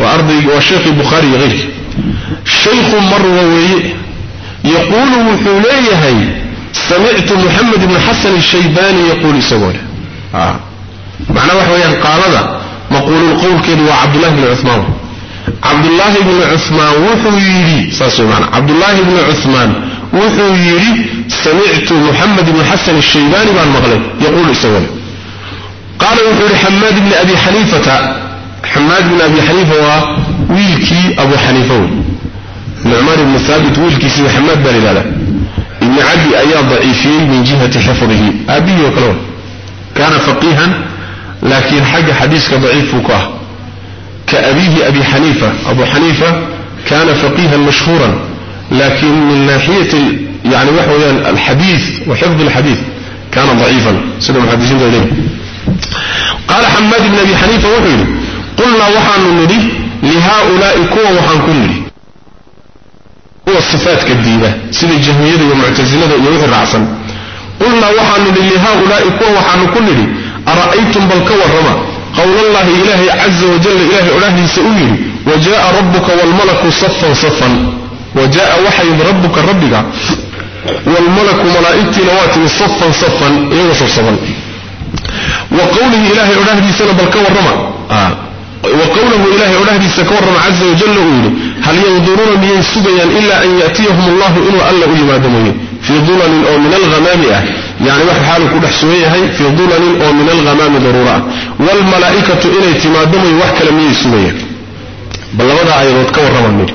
وأرضي وشيخ البخاري غيره شيخ مر وويه يقول وحوليه سمعت محمد بن حسن الشيباني يقول سواله معناه وحوليه قال هذا. مقول القول كده وعبد الله بن عثمان. عبد الله بن عثمان وحويري ساسو عبد الله بن عثمان وحويري سمعت محمد بن حسن الشيباني بالمغلب يقول سواله قال وحولي حماد بن أبي حنيفة حماد بن أبي حنيفة ويلكي أبو حنيفة. نعمار بن ثابت ويلكي سيد حماد بن لالا إن عدي أيها ضعيفين من جهة حفظه. أبي وكلون كان فقيها لكن حق حديثك ضعيف وكاه كأبيه أبي حنيفة. أبو حنيفة كان فقيها مشهورا لكن من ناحية يعني وحويا الحديث وحفظ الحديث كان ضعيفا. سنة محدثين ذلك قال حماد بن أبي حنيفة وحيلي قلنا وحن نري لهؤلاء كوا وحن كنري هو الصفات كديبة سيد الجهمية ومعتزلة ويوه العصن قلنا وحن نري لهؤلاء كوا وحن كنري أرأيتم بالكوى الرمى؟ قول الله إلهي عز وجل إلهي أله سؤير وجاء ربك والملك صفا صفا. وجاء وحي ربك ربك. والملك ملائكة نوات صفا صفا. إيه صفا؟ وقوله إلهي أله سؤير بالكوى الرمى. آه. وقوله إلهي ولهدي سكور عز وجل أولي. هل ينظرون بي سبيا إلا أن يأتيهم الله إنه ألا أولي ما دمين في ظلل أو من الغمام يعني واحد حاله كل حسوية هاي. في ظلل أو من الغمام ضرورة. والملائكة إلي تما دمي وحكا لم يسمي بل وضع عيضات كور رمى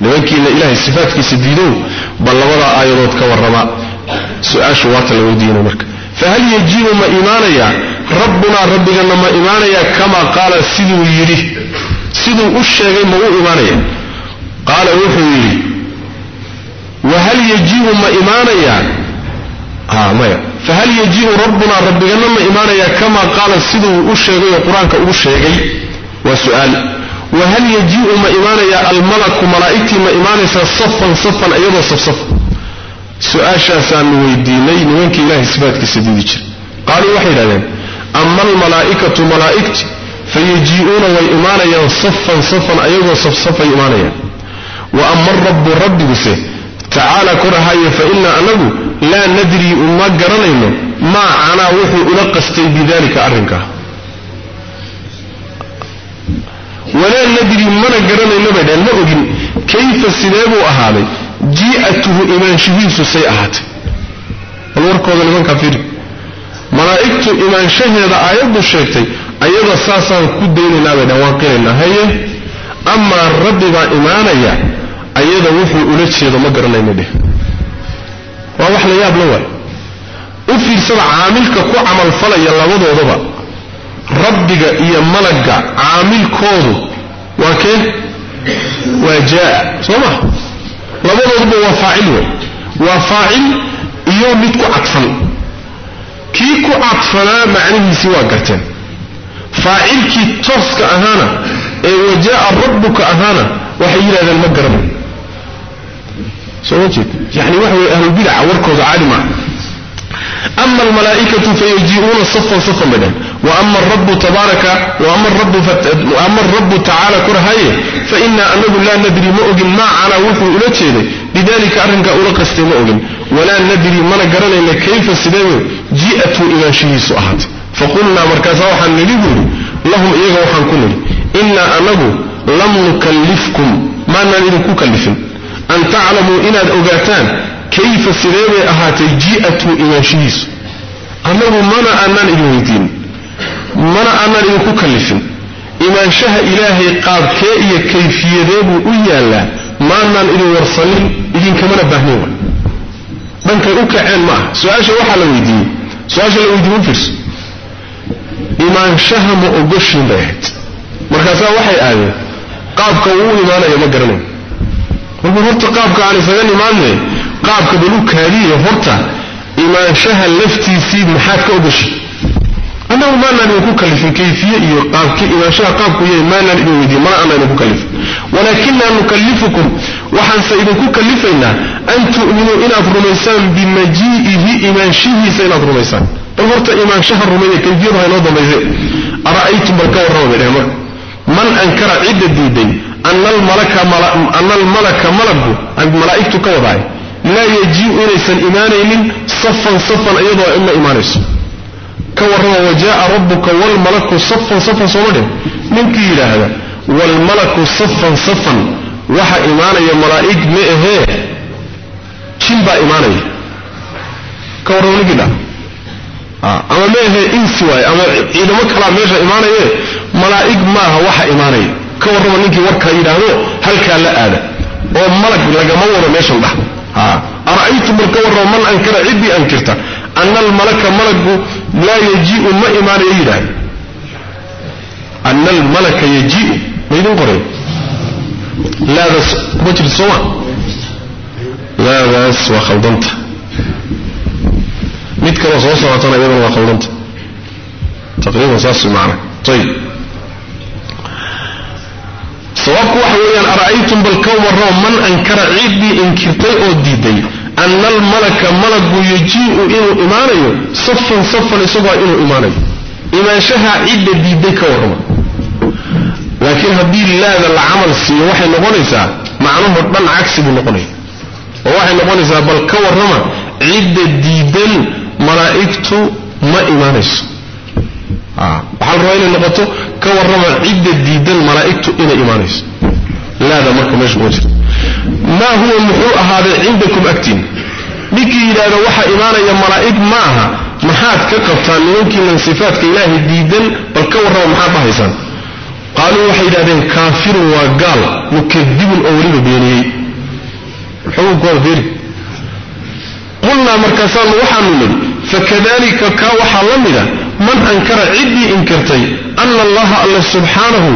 المير كي إلا إلهي صفاتك سديدو. بل وضع عيضات كور رمى سؤال شوات لو دينا مركب فهل يجيب ما إيمانيا؟ ربنا ربنا ما إيمانيا كما قال سيدو يري. سيدو أشيغي ما إيمانيا؟ قال وحو يري. وهل يجيب ما إيمانيا؟ آه، ها مايا فهل يجيب ربنا ربنا ما إيمانيا كما قال سيدو أشيغي القرآن كأشيغي وسؤال. وهل يجيء ما إيمانيا؟ الملك ملائكتي ما إيمانيسا صفا صفا أيضا صف صفا diidi jira qaaluu waxay yidhahdeen ama almalaa'ikatu malaa'igti fayajii'uuna way imaanayaan safan safan ayagoo safsafay imaanayaan wa ama alrabbu rabbiguse tacaala korahaye fa innaa anagu laa nadrii uma garanayno maa canaa wuxuu ula qastay bidalika arrinkaa walaa nadri mana garanayno bay dheen ma ogin kayfa sidee buu ahaaday jii'atuhu imaanshihiisu say ahaatay. Bal warkooda nimankaa fiiri. Malaa'igtu imaanshaheeda aayaddu sheegtay ayada saasaan ku daynaynaa bay dheen waan qiraynaa haye? Amaa rabbi baa imaanaya ayada wuxuu ula jeedo ma garanayno dheh waa wax la yaab la waay u fiirsada caamilka ku camalfalaya labadoodaba rabbiga iyo malagga caamilkoodu waa kee? Waa jaa. Soo ma لابد أن هو فاعله وفاعل يوم يتكو أكفل كيكو أكفل معنه سوى قرتين. فاعل كي تفسك أهانا. إيه وجاء ربك أهانا. وحيلا ذا المقرب. سوى يعني واحد أهل البلع وركوز عالمة. Maaha ama almalaaikatu fayajii'uuna safan safan bay dhaheen waama rabu tabaaraka waama rabu tacaala kurahaye fainaa anagu laa nadri ma ogin maa canaa wuxuu ula jeeday bidalika arrinkaa ula qastay ma ogin walaa nadri mana garanayna kayfa sideeyo ji'atuu imaanshihiisu ahaatay faqulnaa markaasaa waxaan nidhi buuri lahum iyaga waxaan ku nidhi innaa anagu lam nukallifkum maanaan idinku kallifin imaanshihiisu annagu mana aanaan idin weydiin mana aanaan idinku kallifin imaanshaha ilaahay qaabkee iyo kayfiyadee buu u yaallaa maanaan idin warsanin idinkamana baahnin wa dhankay u kaceen ma ah su-aasha waxaa la weydiiyey su-aasha la weydiiye u fiirso imaanshaha ma ogoshiin bay ahayd markaasaa waxay aadeen qaabka uu imaanayo ma garanayo markuu horta qaabka aan isaga قاب كبلو كاريه هرتا إما شها لفتي سيد محاك أدش أنا ما لا نكون كلف كيفية إيه قاب كي إما شها قاب كي ما لا ما أنا نكون كلف ولكن لا نكلفكم وحن سيدكو كلفنا أن تؤمنوا إلى الرميسان بمجيئه إما شيه سيد الرميسان. تغرت إما شها الرمية كيفية هاي نوضة بيزي أرأيتم بركاو الرومي لهم من أنكر عدة دي دي أن الملك ملأ أن الملك ملأ الملائكة ملأ safan iyadoo ima imaanayso ka warrama wajaaa rabbuka waalmalaku safan safan sooma dhin ninkii yidhaahda waalmalaku safan safan waxa imaanaya malaa'ig ma ahee jin baa imaanaya ka warrama ninkii dha ama ma ahee insi waaye ama ciidamo kalaa meesha imaanaye malaa'ig maaha waxa imaanaya ka warrama ninkii warkaa yidhaahdo halkaa la aada oo malag lagama wado meeshan dhah أرأيتم الكور من أنكر عبي أنكرت؟ أن الملك ملك لا يجيء ما إيمان يجيره أن الملك يجيء. ما يدون قرأي لا بس ما تبسوه لا بس وخلدنت ميت كرا صوصة وطنع يبن وخلدنت تقريبا صاصي معنا. طيب. سوابك وحوليا أرأيتم بالكوم الروم من أنكر عيدي إنكرتي أو ديدي أن الملك ملك يجيء إلى إيمانه صفا صفا لصبا إلى إيمانه إما شهى عيدة ديدي كورما لكن هذه الله العمل سي وحي نغنسا معنوه بل عكس بنغني وحي نغنسا بالكوم الروم عيدة ديدي ملائكته ما إيمانه آه. بحال رأينا نقطه كورما عدة ديدا ملائكته إلى إيمانيس لا هذا مركو ماش موجر ما هو المحوء هذا عندكم أكتين بكي إلى روحة يا ملائك معها محاد كقفتان يمكن من صفات كإله ديدا بل كورما محاد بحيسان قالوا وحيدا بين كافر وقال مكذب الأولين ببينيه حقوق قول غيري قلنا مركزان وحا من فكذلك كاوحا لمنه man ankara ciddii inkirtay ana allaha alla subxaanahu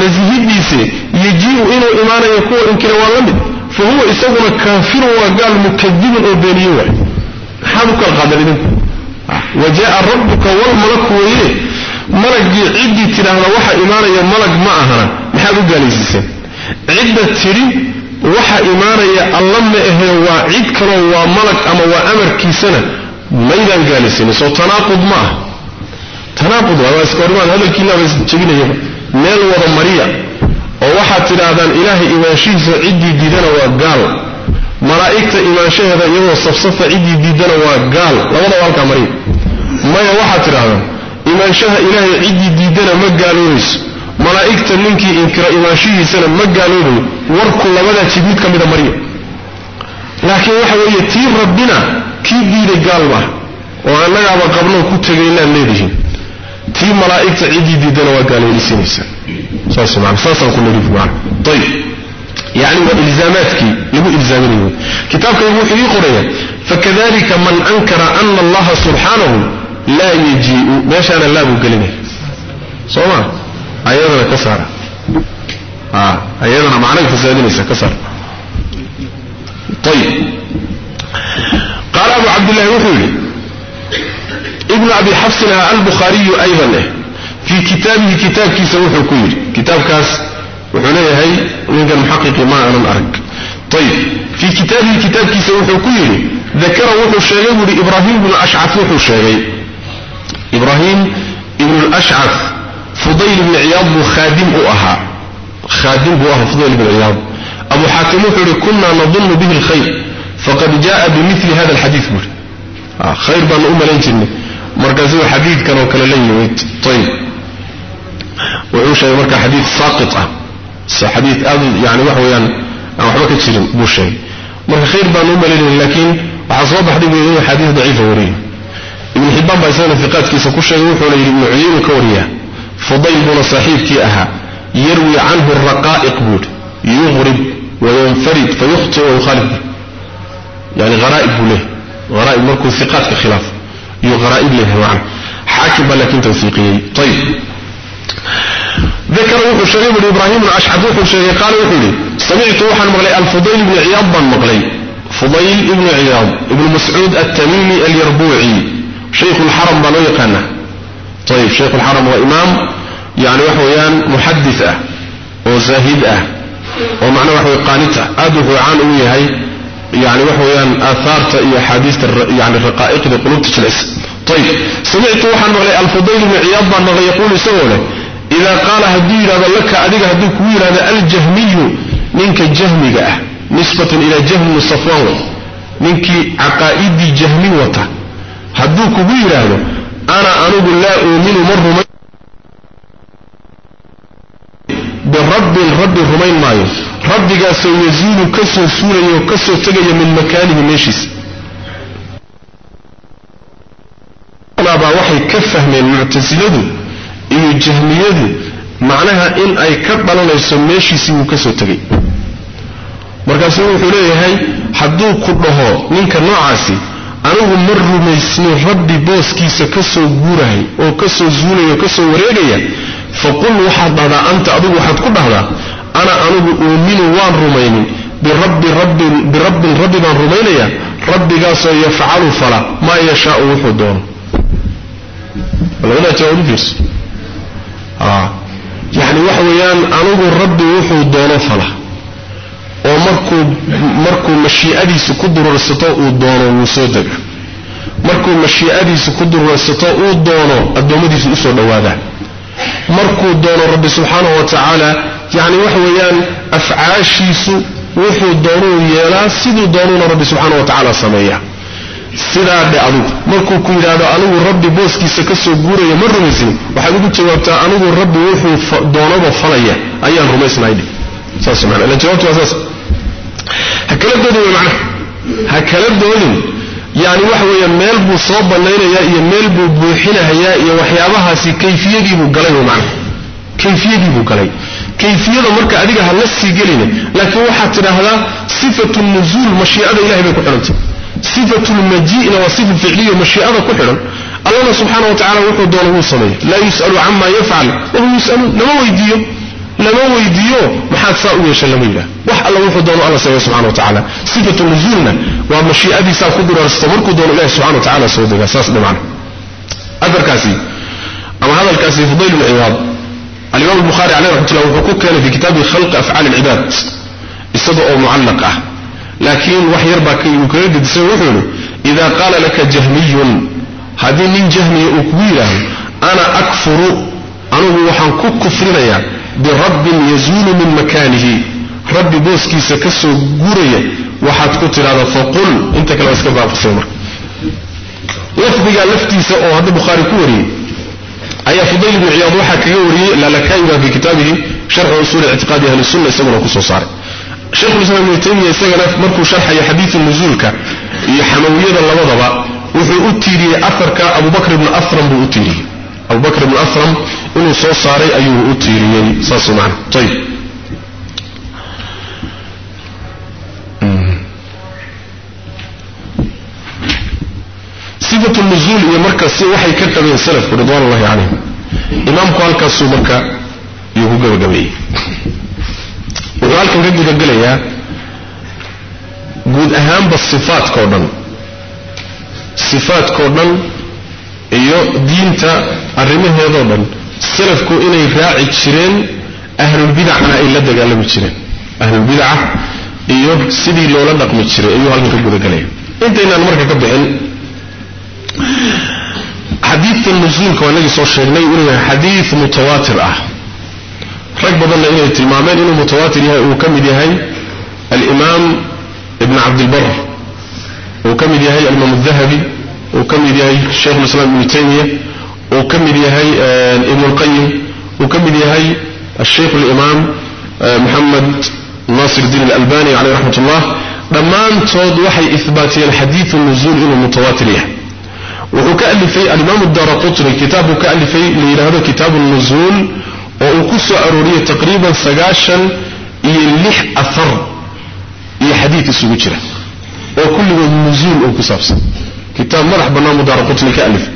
nasihidiise yajii'u inuu imaanayo kuwa inkira waa la mid fa huwa isaguna kaafirun waa gaal mukadibun oo beeniye waay maxaad u kala qaadan idinku wa jaaa rabbuka walmalaku weeye malagii ciddii tidhaahda waxa imaanaya malag ma ahee waa cid kaloo waa malag ama waa amarkiisana maydaan gaalaysanin soo tanaaqud ah tanaaqud waa hormaad hadalkiinaaba jebinayaba meel wada mariya oo waxaad tidhaahdaan ilaahay imaanshihiisa ciddii diidana waa gaal. Malaa'igta imaanshaheeda iyadoo safsafa ciddii diidana waa gaal. Labadaba halkaa mariya. Maya waxaad tidhahdaan imaanshaha ilaahay ciddii diidana ma gaaloobayso malaa'igta ninkii inkira imaanshihiisana ma gaaloobayo warku labadaa jid mid ka mida mariya. Laakiin waxa weeye tii rabbina kii diiday gaal oo annagaaba qabnoo ku tegaynaad leedihiin في ملائكة عدي دي دانوا قالوا لسي نيسا صلصة معنا صلصة وكل نريف معنا طيب يعني وإلزاماتك لبو إلزامينيو كتابك يقول إلي قرية فكذلك من أنكر أن الله سبحانه لا يجيء ماشي أنا الله بقلنه صلصة أيضنا كسر أيضنا معنا كسر نيسا كسر طيب قال أبو عبد الله يقول ابن أبي حفص البخاري أيضا. في كتابه كتاب كيس روح الكويري كتاب كاس وحنايا هاي ونقى المحقق ما أنا الأرق طيب في كتابه كتاب كيس روح الكويري ذكر روح الشيغي لإبراهيم بن الاشعث روح الشيغي إبراهيم ابن الأشعث فضيل بن عياض خادم أها خادم أها فضيل بن عياض. أبو حاتم وحو كنا نظن به الخير. فقد جاء بمثل هذا الحديث. بل. خير بان أمالين جنة مركزه حديث كانوا كلا ليميت طيب. وعوشة مركز حديث ساقطة حديث أذ يعني واحد ويان أو حبا كتير بوشي مركز خير بانوما ليلين لكن عصاب حديد ويان حديد ضعيف وريه ابن حبان بايسان فقات كيسا كوشي روح ولي معين كورية فضيل بنا صاحب كي أها. يروي عنه الرقائق بود. يغرب وينفرد فيخطئ ويخالف. يعني غرائب له غرائب مركز ثقات كخلافه يغرائد له معنى حاكبا لكن تنسيقيا طيب. ذكر وقل شريم الإبراهيم العشحد وقل شريم قال وقل سمعت روحا مغلي الفضيل بن عياض بن مغلي فضيل بن عياض بن مسعود التميمي اليربوعي. شيخ الحرم بنويقنا طيب شيخ الحرم هو إمام يعني وحويان محدثة وزاهدة ومعنى وحوي قانتة. أده عن ويهي يعني وحويان آثارت إيا حديثة يعني الرقائق ذي قلوبة تشلس طيب سمعت وحن مغلي الفضيل معياض ما يقول سوله إذا قال هديرا لك أديك هدوك هذا الجهمي منك الجهمي نسبة إلى جهم الصفوان منك عقائد جهمي وطا. هدوك هذا أنا أنوب لا أؤمن مره من بالرب الرب همين مايز min makaanihi meeshiisa baa waxay ka fahmeen muctasiladu iyo jahmiyadu macnaha in ay ka dhalanayso meeshiisii wuu ka soo tegay markaasuu wuxuu leeyahay hadduu ku dhaho ninka noocaasi anigu ma rumaysnin rabbi booskiisa ka soo guurahay oo ka soo zuulaya oo ka soo wareegaya faqul waxaad dhahdaa anta adigu waxaad ku dhahdaa أنا أنه أؤمن وأن رميني. برب رب برب الرب من رميني رب قاس يفعل فلا. ما يشاء وحدون ولغنى تقول جس آه. يعني وحويان أنه رب وحدون فلا. ومركو مركو مشي أديس كدر رسطاء دون وصدق مركو مشي أديس كدر رسطاء دون الدوم ديس أسر دوادا مركو دون رب سبحانه وتعالى subxaana wa tacaala sameeya sidaa dhe adugu markuu ku yidhaahdo anigu rabbi booskiisa ka soo guuraya ma rumaysnin waxaad ugu jawaabtaa anigu rabbi wuxuu doonaba falaya ayaan rumaysnahay dhe saas mana ila jawabtu waa saas ha kala doodin wey macnaha ha kala doodin yani waxa weeye meel buu soo banaynayaa iyo meel buu buuxinahayaa iyo waxyaabahaasi kayfiyadiibuu galay wey macnaha kayfiyadiibuu galay كيفية مركة أديك هالنسي قلنا لكن واحد ترى هذا صفة النزول مشيئة الله بيكون حرمت. صفة المجيء وصفة فعلية مشيئة كحرم الله سبحانه وتعالى وحده دوله صلي لا يسأل عما يفعل. وهو يسأل لما هو يديه لما هو يديه محاد ساقه يشلم إله وح الله وحده دوله الله سبحانه وتعالى. صفة النزولنا ومشيئة ساقه ورستمرك دوله الله سبحانه وتعالى سودة. أساس دمعنا أدر كاسي. أما هذا الكاسي فضيل العياض الإمام البخاري عليه رحمة الله وفكه كان في كتاب خلق أفعال العباد. استضعوا معلقة. لكن وحي ربك يمكنك تسويه إذا قال لك جهمي هذه من جهمي أكبيرا أنا أكفر. أنا هو حنك كفرنا برب يزول من مكانه. رب بوسكي سكسو قرية وحد قتل هذا فقل. انت كلا اسكبها بخصوبر وفضي لفتي سأو. هذا بخاري كوري. أي فضيل بن عياض وحا كيوري للكايبة في كتابه شرح أصول الاعتقاد أهل السنة سبنا كسوصاري شيخ الإسلام الميتيني يسيغنا في مركو شرح حديث النزولك. يحنوية الله وضبا وفي أتيري أثرك أبو بكر بن أثرم بأتيري أبو بكر بن أثرم إنه صوصاري أيه أتيري صاصي معنا. طيب. Isagana markuu sharxayo xadiidu nuzuulka iyo xamawiyada labadaba wuxuu u tiiriyey afarka abubakr ibnu afram buu u tiiriyey abubakr ibnu afram inuu soo saaray ayuu u tiiriyey saas man ayb sifatu nuzuul iyo markaasi waxay ka qabeen salafku ridwan ullahi calayhim imaamku halkaasuu marka yuu ku gabagabeeyey wuxuu halkan ka gudagelayaa guud ahaanba sifaadkao dhan sifaadkao حديث النزول كما نجي صور شيرني إنه حديث متواتر. أه ركب ظل إنه التمامين إنه متواتر. يهي وكم دي هاي؟ الإمام ابن عبد البر. وكم دي هاي؟ الإمام الذهبي. وكم دي هاي؟ الشيخ مسلم بن تيمية. وكم دي هاي؟ آه، ابن القيم. وكم دي هاي؟ الشيخ الإمام آه، محمد ناصر الدين الألباني عليه رحمة الله. لما أنتوض وحي إثباتي الحديث النزول إنه متواتر. وكألفي الإمام الدار قطري كتاب كألفي لإلهذا كتاب النزول وقصة أرورية تقريبا سجاشا يلح أثر يحديث السجوشرة وكل من النزول أقص أفسد كتاب مرح بنام الدار قطري كألف.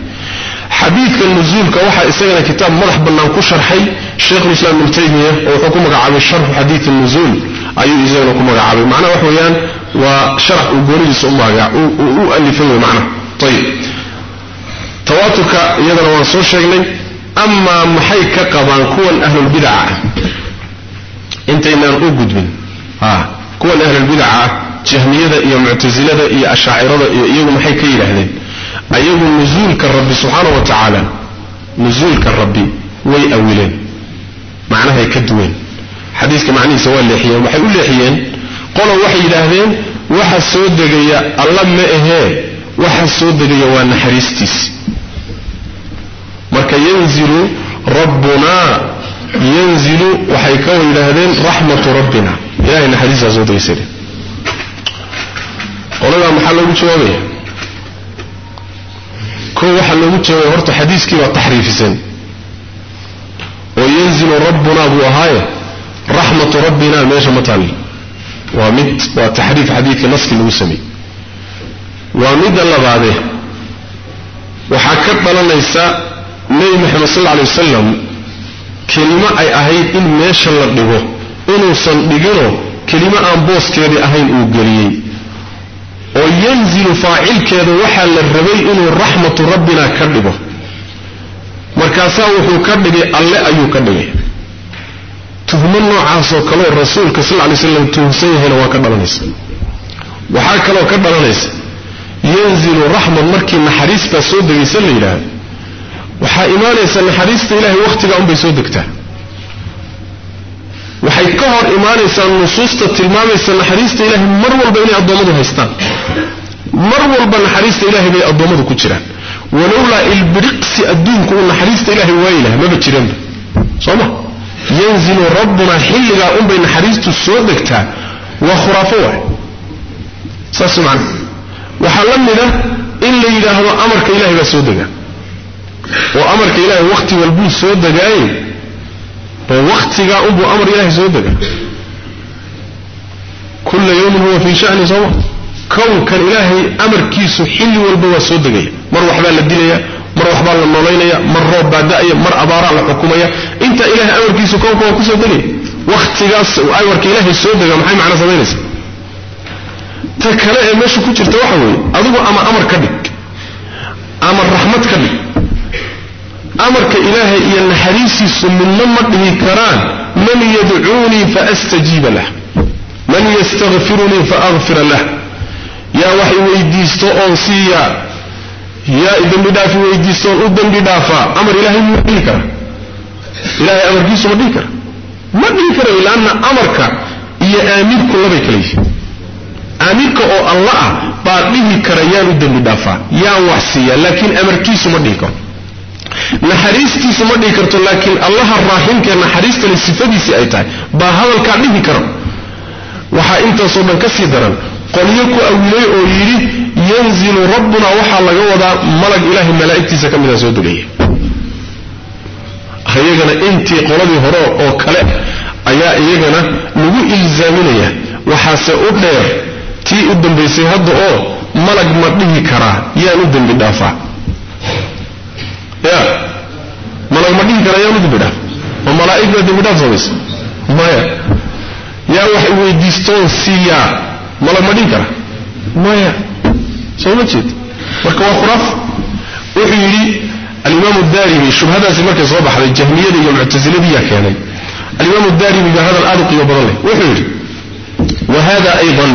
حديث النزول كوحى إسانا كتاب مرح بنام كشر حي الشيخ الإسلام تيمية وحكومة قعب الشرح حديث النزول. أي إزانا كما قعب. معنى وحويان وشرح أقوري لسؤال. الله أقوى معنى طيب. Soo sheegnay amaa maxay ka qabaan kuwan ahlulbidaca ah intaynaan u gudbin kuwan ahlulbidaca ah jahmiyada iyo muctasilada iyo ashaacirada iyo iyagu maxay ka yidhaahdeen ayagu nusuulka rabbi subxaana wa tacaala nusuulka rabbi way awileen macnahay ka duween xadiiska macnihiisa waa leexiyeen waxay u leexiyeen qolo waxay yidhaahdeen waxa soo degaya alla ma ahee waxa soo degaya waa naxariistiis مرك ينزل ربنا ينزل وحيكو إلى هذين رحمة ربنا يعني حديث هذا يسير قولنا محلو بجوابه كو محلو بجوابه ورطو حديث كيف تحريف سن وينزل ربنا بوهاية رحمة ربنا ماشا مطالي وامد وتحريف حديث نسك الوسمي وامد الله بعده وحكت بلنا يساء nebi moxamed sal alla lay wasalam kelimo ay ahayd in meesha la dhigo inuusan dhigino kelimo aan booskeedii ahayn uu geliyey. Oo yanzilu faacilkeeda waxaa la rabay inuu raxmatu rabbina ka dhigo. Markaasaa wuxuu ka dhigay alle ayuu ka dhigay. Tuhmo noocaasoo kaleo rasuulka sal lay slam tuhmsan yahayna waa ka dhalanaysa. Waxaa kaloo ka dhalanaysa yanzilu raxmat markii naxariistaa soo degaysa la yidhaahdo nusuusta tilmaamaysa naxariista ilahay mar walba inay addoommadu haystaan mar walba naxariista ilahay bay addoommadu ku jiraan walowlaa ilbiriqsi adduunku uu naxariista ilahay waayi laha maba jiranba soo ma yanzilu rabbunaa xilligaa unbay naxariistu soo degtaa waa khuraafo waay saas macna waxaa la mida in la yidhaahdo amarka ilahay baa soo dega walbuu soo degaaye oo wakhtigaa unbuu amar ilahay soo dega kulla yawmin huwa fii shani sooma kownkan ilaahay amarkiisu xilli walba waa soo degaya mar waxbaa la dilaya mar waxbaa la noolaynaya mar roob baa da'aya mar abaaraa la xukumaya intaa ilahay amarkiisu kownka waa kusoo degaya wakhtigaas amarka ilaahay soo dega maxay macno samaynaysa ta kale ee meesha ku jirta waxa weeye adigu ama amar ka dhig أمرك إلهي إيا نحريسي من لمده كران من يدعوني فأستجيب له. من يستغفرني فأغفر له. يا وحي ويديستو أنسي يا إذن بدافع ويديستو أذن بدافع أمر إلهي مبينك إلهي أمر جيسو مبينك مبينك لأن أمرك إيا آمير كل بيك ليش آمينك أو الله بعد كريان أذن بدافع يا وحسيا. لكن أمر كيسو مبينك naxariistiisu ma dhihi karto laakiin allaha raaximkee naxariistale sifadiisii ay tahay. Baa hadalkaa dhihi karo. Waxaa intaasoo dhan ka sii daran qolyo ku awilay oo yidhi yanzilu rabbuna waxaa laga wadaa malag ilaahay malaa'igtiisa ka mida soo degaya. Iyagana intii qoladii hore oo kale ayaa iyagana lagu ilzaaminaya. Waxaase u dheer tii u dambaysay hadda oo malag ma dhihi karaa yaan u dembi dhaafaa dembi dhaaf samaysa maya yaa wax weydiistoon siiyaa malag ma dhihi kara maya soo ma jeed marka waa khuraaf wuxuu yidhi alimaamu daarimi shubhadaasi markay soo baxday jahmiyada iyo muctasiladiyaa keenay alimaam daarimi baa hadal aad u qiimo badan leh wuxuu yidhi wahada ayضa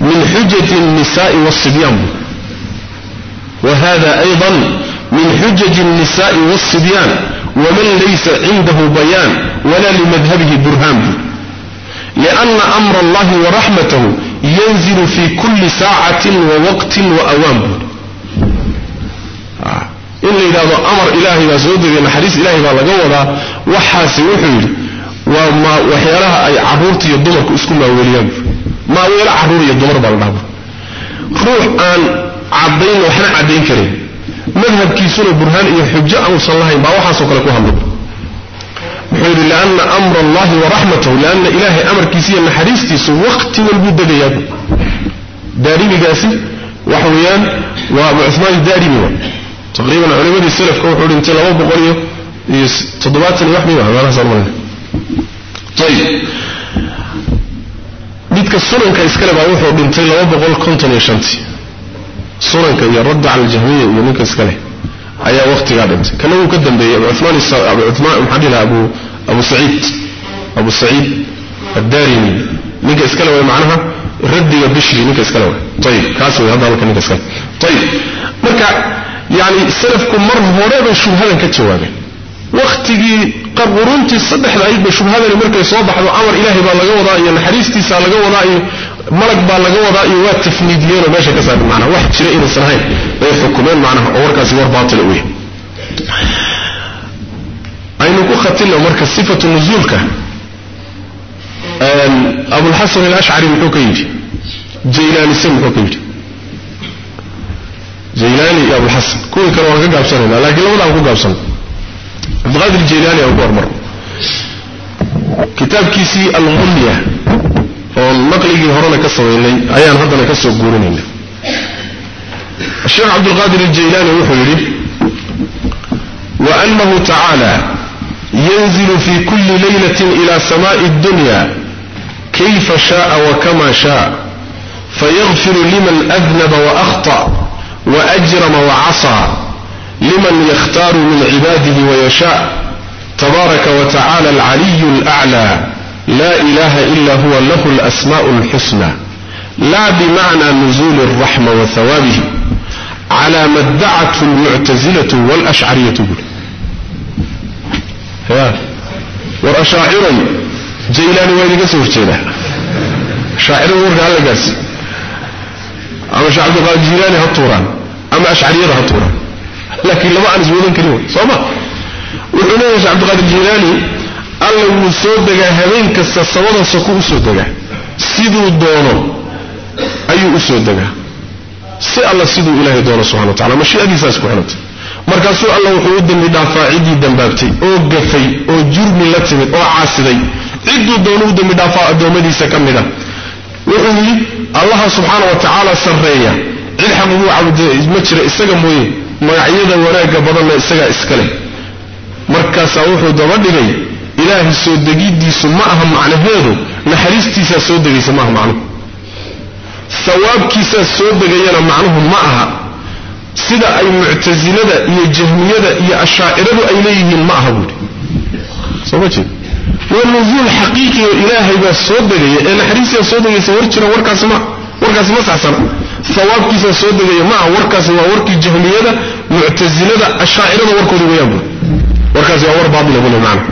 min xujaji الnisaءi wالصibyan wahada ayضa من حجج النساء والصبيان ومن ليس عنده بيان ولا لمذهبه برهان. لأن أمر الله ورحمته ينزل في كل ساعة ووقت وأوام إلا آه. إذا أمر إلهي وزوده إن حديث إلهي قال قولا وحاسي وحير وما وحيرها أي عبورتي يدمرك اسكم أوليان ما ولا عبوري يدمر بالنهب روح قال عبدين وحنا عبدين كريم. Baa waxaasoo kale ku hadlay wuxuu yidhi lianna amra allahi waraxmatahu lianna ilaahay amarkiisa iyo naxariistiisu waqti walbuu degayaa daarimigaasi waxa weeyaan waa abu cumaan daarimi taqriiban culimadii salafka wuxuu dhintay laba boqol iyo iyo toddobaatan iyo wax miya meelahaas aan malayna ayib midka sunanka iskale baa wuxuu dhintay laba boqol konton iyo shantii صورة كي يرد على الجهمية ومنك اسكاله هيا وقت قادت كان هو قدم بي أبو عثمان أبو عثمان محدي لها أبو أبو سعيد. أبو سعيد الداري منك اسكاله وي معنها رد يبشري منك اسكاله طيب كاسو يهد على كنك اسكاله طيب مركع يعني سلفكم مرة مرابا شو هذا كتواني وقتي قبرونتي صدح لأيك بشبه هذا المركز صباح وعور إلهي بالله وضائي الحريستي سالك وضائي meesha ka saareen macnaha wax jira inaysan ahayn bay xukumeen macnaha oo warkaasi war baatila u yahay aynu ku khatilno marka sifatu nuzuulka abulxasan alashcari muxuu ka yidhi jaylaanise muxuu ka yidhi jaylaani iyo abulxasan kuwii kale waan ka gaabsanayna laakiin labadaan ku gaabsan cabdiqaadir jaylaani aan ku hormar kitaabkiisii almunya ونقله هرنا كسويني أيان هذا كسو قولني الشيخ عبد القادر الجيلاني وحيري وأنه تعالى ينزل في كل ليلة إلى سماء الدنيا كيف شاء وكما شاء فيغفر لمن أذنب وأخطأ وأجرم وعصى لمن يختار من عباده ويشاء تبارك وتعالى العلي الأعلى لا إله إلا هو له الأسماء الحسنى. لا بمعنى نزول الرحمة وثوابه على ما ادعته المعتزلة والأشعرية والأشاعري جيلان وين قسم جيلان شاعر ورد على قاسي أما شعب القادر جيلاني هالطوران ama ashcariyada ha tuura laakiin lama aan isweydan karin wey soo ma wuxuu alla wuu soo degaa habeen kasta samada soko u degaa. Siduu doono ayuu u soo degaa. Si alla siduu ilaahay doono subxana wa tacala mashii'adiisaas ku xilantay markaasuu alla wuxuu u dembi dhaafaa ciddii dambaabtay oo gafay oo jurmi la timid oo caasiday. Cidduu doono u dembi dhaafaa addoommadiisa ka mid a wuxuu yidhi allaha subxaana wa tacaala sarreeya. Cid xaq ugu ma jira isaga mooye magacyada wanaagga badanna isagaa iska leh. Markaasaa wuxuu daba dhigay naxariistiisaa soo degaysa maaha macnuhu sawaabkiisaa soo degayana macnuhu ma aha sida ay muctasilada iyo jahmiyada iyo ashaaciradu ay leeyihiin ma aha buuhi soo ma jeed waa nuzuul xaqiiqi oo ilaahay baa soo degaya ee naxariistaa soo degaysa war jira warkaasi ma warkaasi ma saxsana sawaabkiisa soo degaya maa warkaasi waa warkii jahmiyada muctasilada ashaacirada warkooda weyaan bu warkaasi waa war baatila bule maana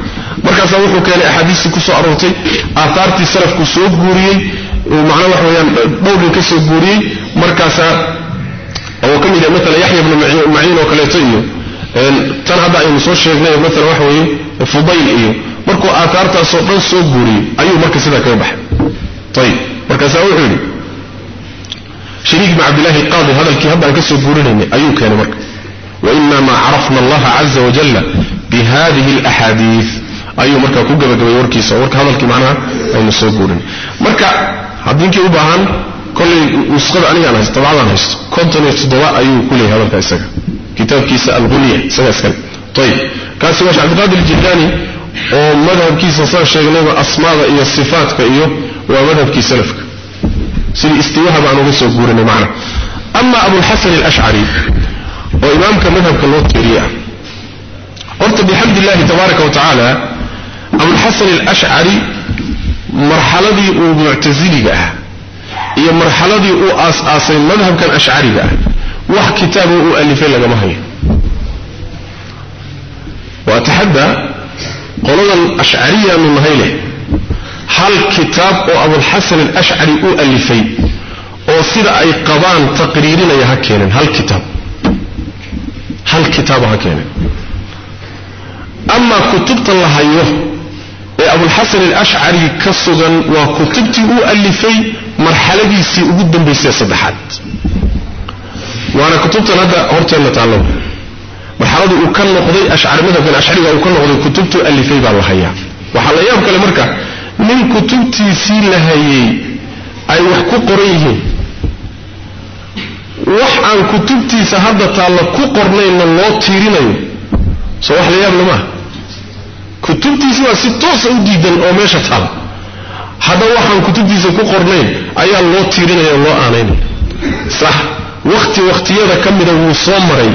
مركز وحو كان احاديثي كسو عروتي اثارتي سلف كسو قوري ومعنى وحو يان بول كسو قوري مركز أو كم اذا مثلا يحيى بن معين وكليتي تان هذا اي نصو الشيخنا مثلا وحو فضيل ايو مركو اثارتا صوتان سو قوري ايو مركز هذا كيبح طيب مركز وحو شريك مع عبد الله القاضي هذا الكهب عن كسو قوري ايو كان مركز وإنما عرفنا الله عز وجل بهذه الأحاديث ayuu markaa ku gabagabay warkiisa warka hadalkii macnaha aynu soo guurinay marka haddiinkii u baahan kollay nusqada anigaan haysto dabcadaan haysto konton iyo toddoba ayuu ku leeyahay hadalka isaga kitaabkiisa alguniya isaga iskale ayib kaasi waa cabdiqaadir jilaani oo madhabkiisa saan sheegnayba asmaada iyo sifaatka iyo waa madhabkii salafka sidii istiwaha baan uga soo guurinay macna ama abulxasan alashcari oo imaamka madhabka loo tiiriye ah horta bixamd illahi tabaaraka wa tacaala أبو الحسن الأشعري مرحلة دي أو معتزلي بها. هي مرحلة دي أو أس أسين مذهب كان أشعري بها. وح كتابه أو ألفين لما هي. وأتحدى قلنا الأشعرية من ما هي له. هل كتاب أو أبو الحسن الأشعري أو ألفين أو صير أي قضان تقريرنا يهكينن هل كتاب؟ هل كتابها كينن أما كتبت الله يوه. أبو الحسن الأشعري كصغن وكتبتي أؤلفي مرحلة يسيء جدا بسياسة حد وأنا كتبت هذا أورت أن أتعلم مرحلة أكن نقضي أشعر ماذا كان أشعري وأكن نقضي. كتبت أؤلفي بعض الحياة. وحالا إياه بكلم ركا من كتبتي سي لهاي أي وحكو قريه وحان كتبتي سهدت على كو قرنين الله تيرين سوح لي يا بلما u diidan oo meesha taala haddaba waxaan kutubtiisa ku qornayn ayaa loo tiirinaya oo loo aanaynaya sax wakhti wakhtiyada ka mida wuu soo maray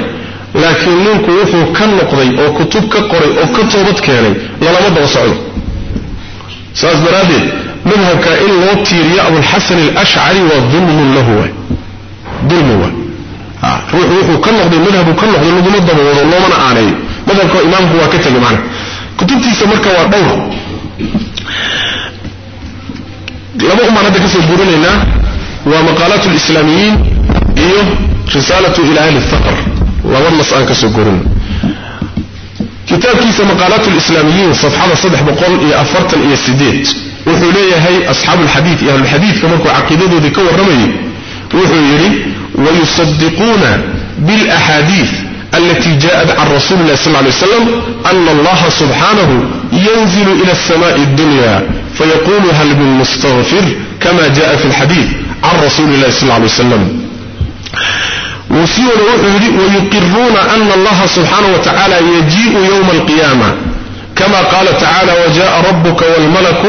laakiin ninku wuxuu ka noqday oo kutub ka qoray oo ka toobad keenay lalama daba socdo saas daraaddeed madhabka in loo tiiriyo abulxasan alashcari waa dulmun lahu waay dulmi waay ruuxu wuxuu ka noqday madhabu ka noqday laguma daba wado loomana aaneeyo madhabka imaamku waa ka tegay macna كتبتي سمركا وارضور لما أمنا ذلك سيبورون هنا ومقالات الإسلاميين إيه رسالة إلى أهل الثقر لما سأنك سيبورون كتاب كيسا مقالات الإسلاميين صفحة صدح بقول إيه أفرت إيه السديد وحولي هاي أصحاب الحديث أهل الحديث كما كو عقيدين ذكور رمي وحولي ويصدقون بالأحاديث التي جاءت عن رسول الله صلى الله عليه وسلم أن الله سبحانه ينزل إلى السماء الدنيا فيقول هل من مستغفر كما جاء في الحديث عن رسول الله صلى الله عليه وسلم. وحولي ويقرون أن الله سبحانه وتعالى يجيء يوم القيامة. كما قال تعالى وجاء ربك والملك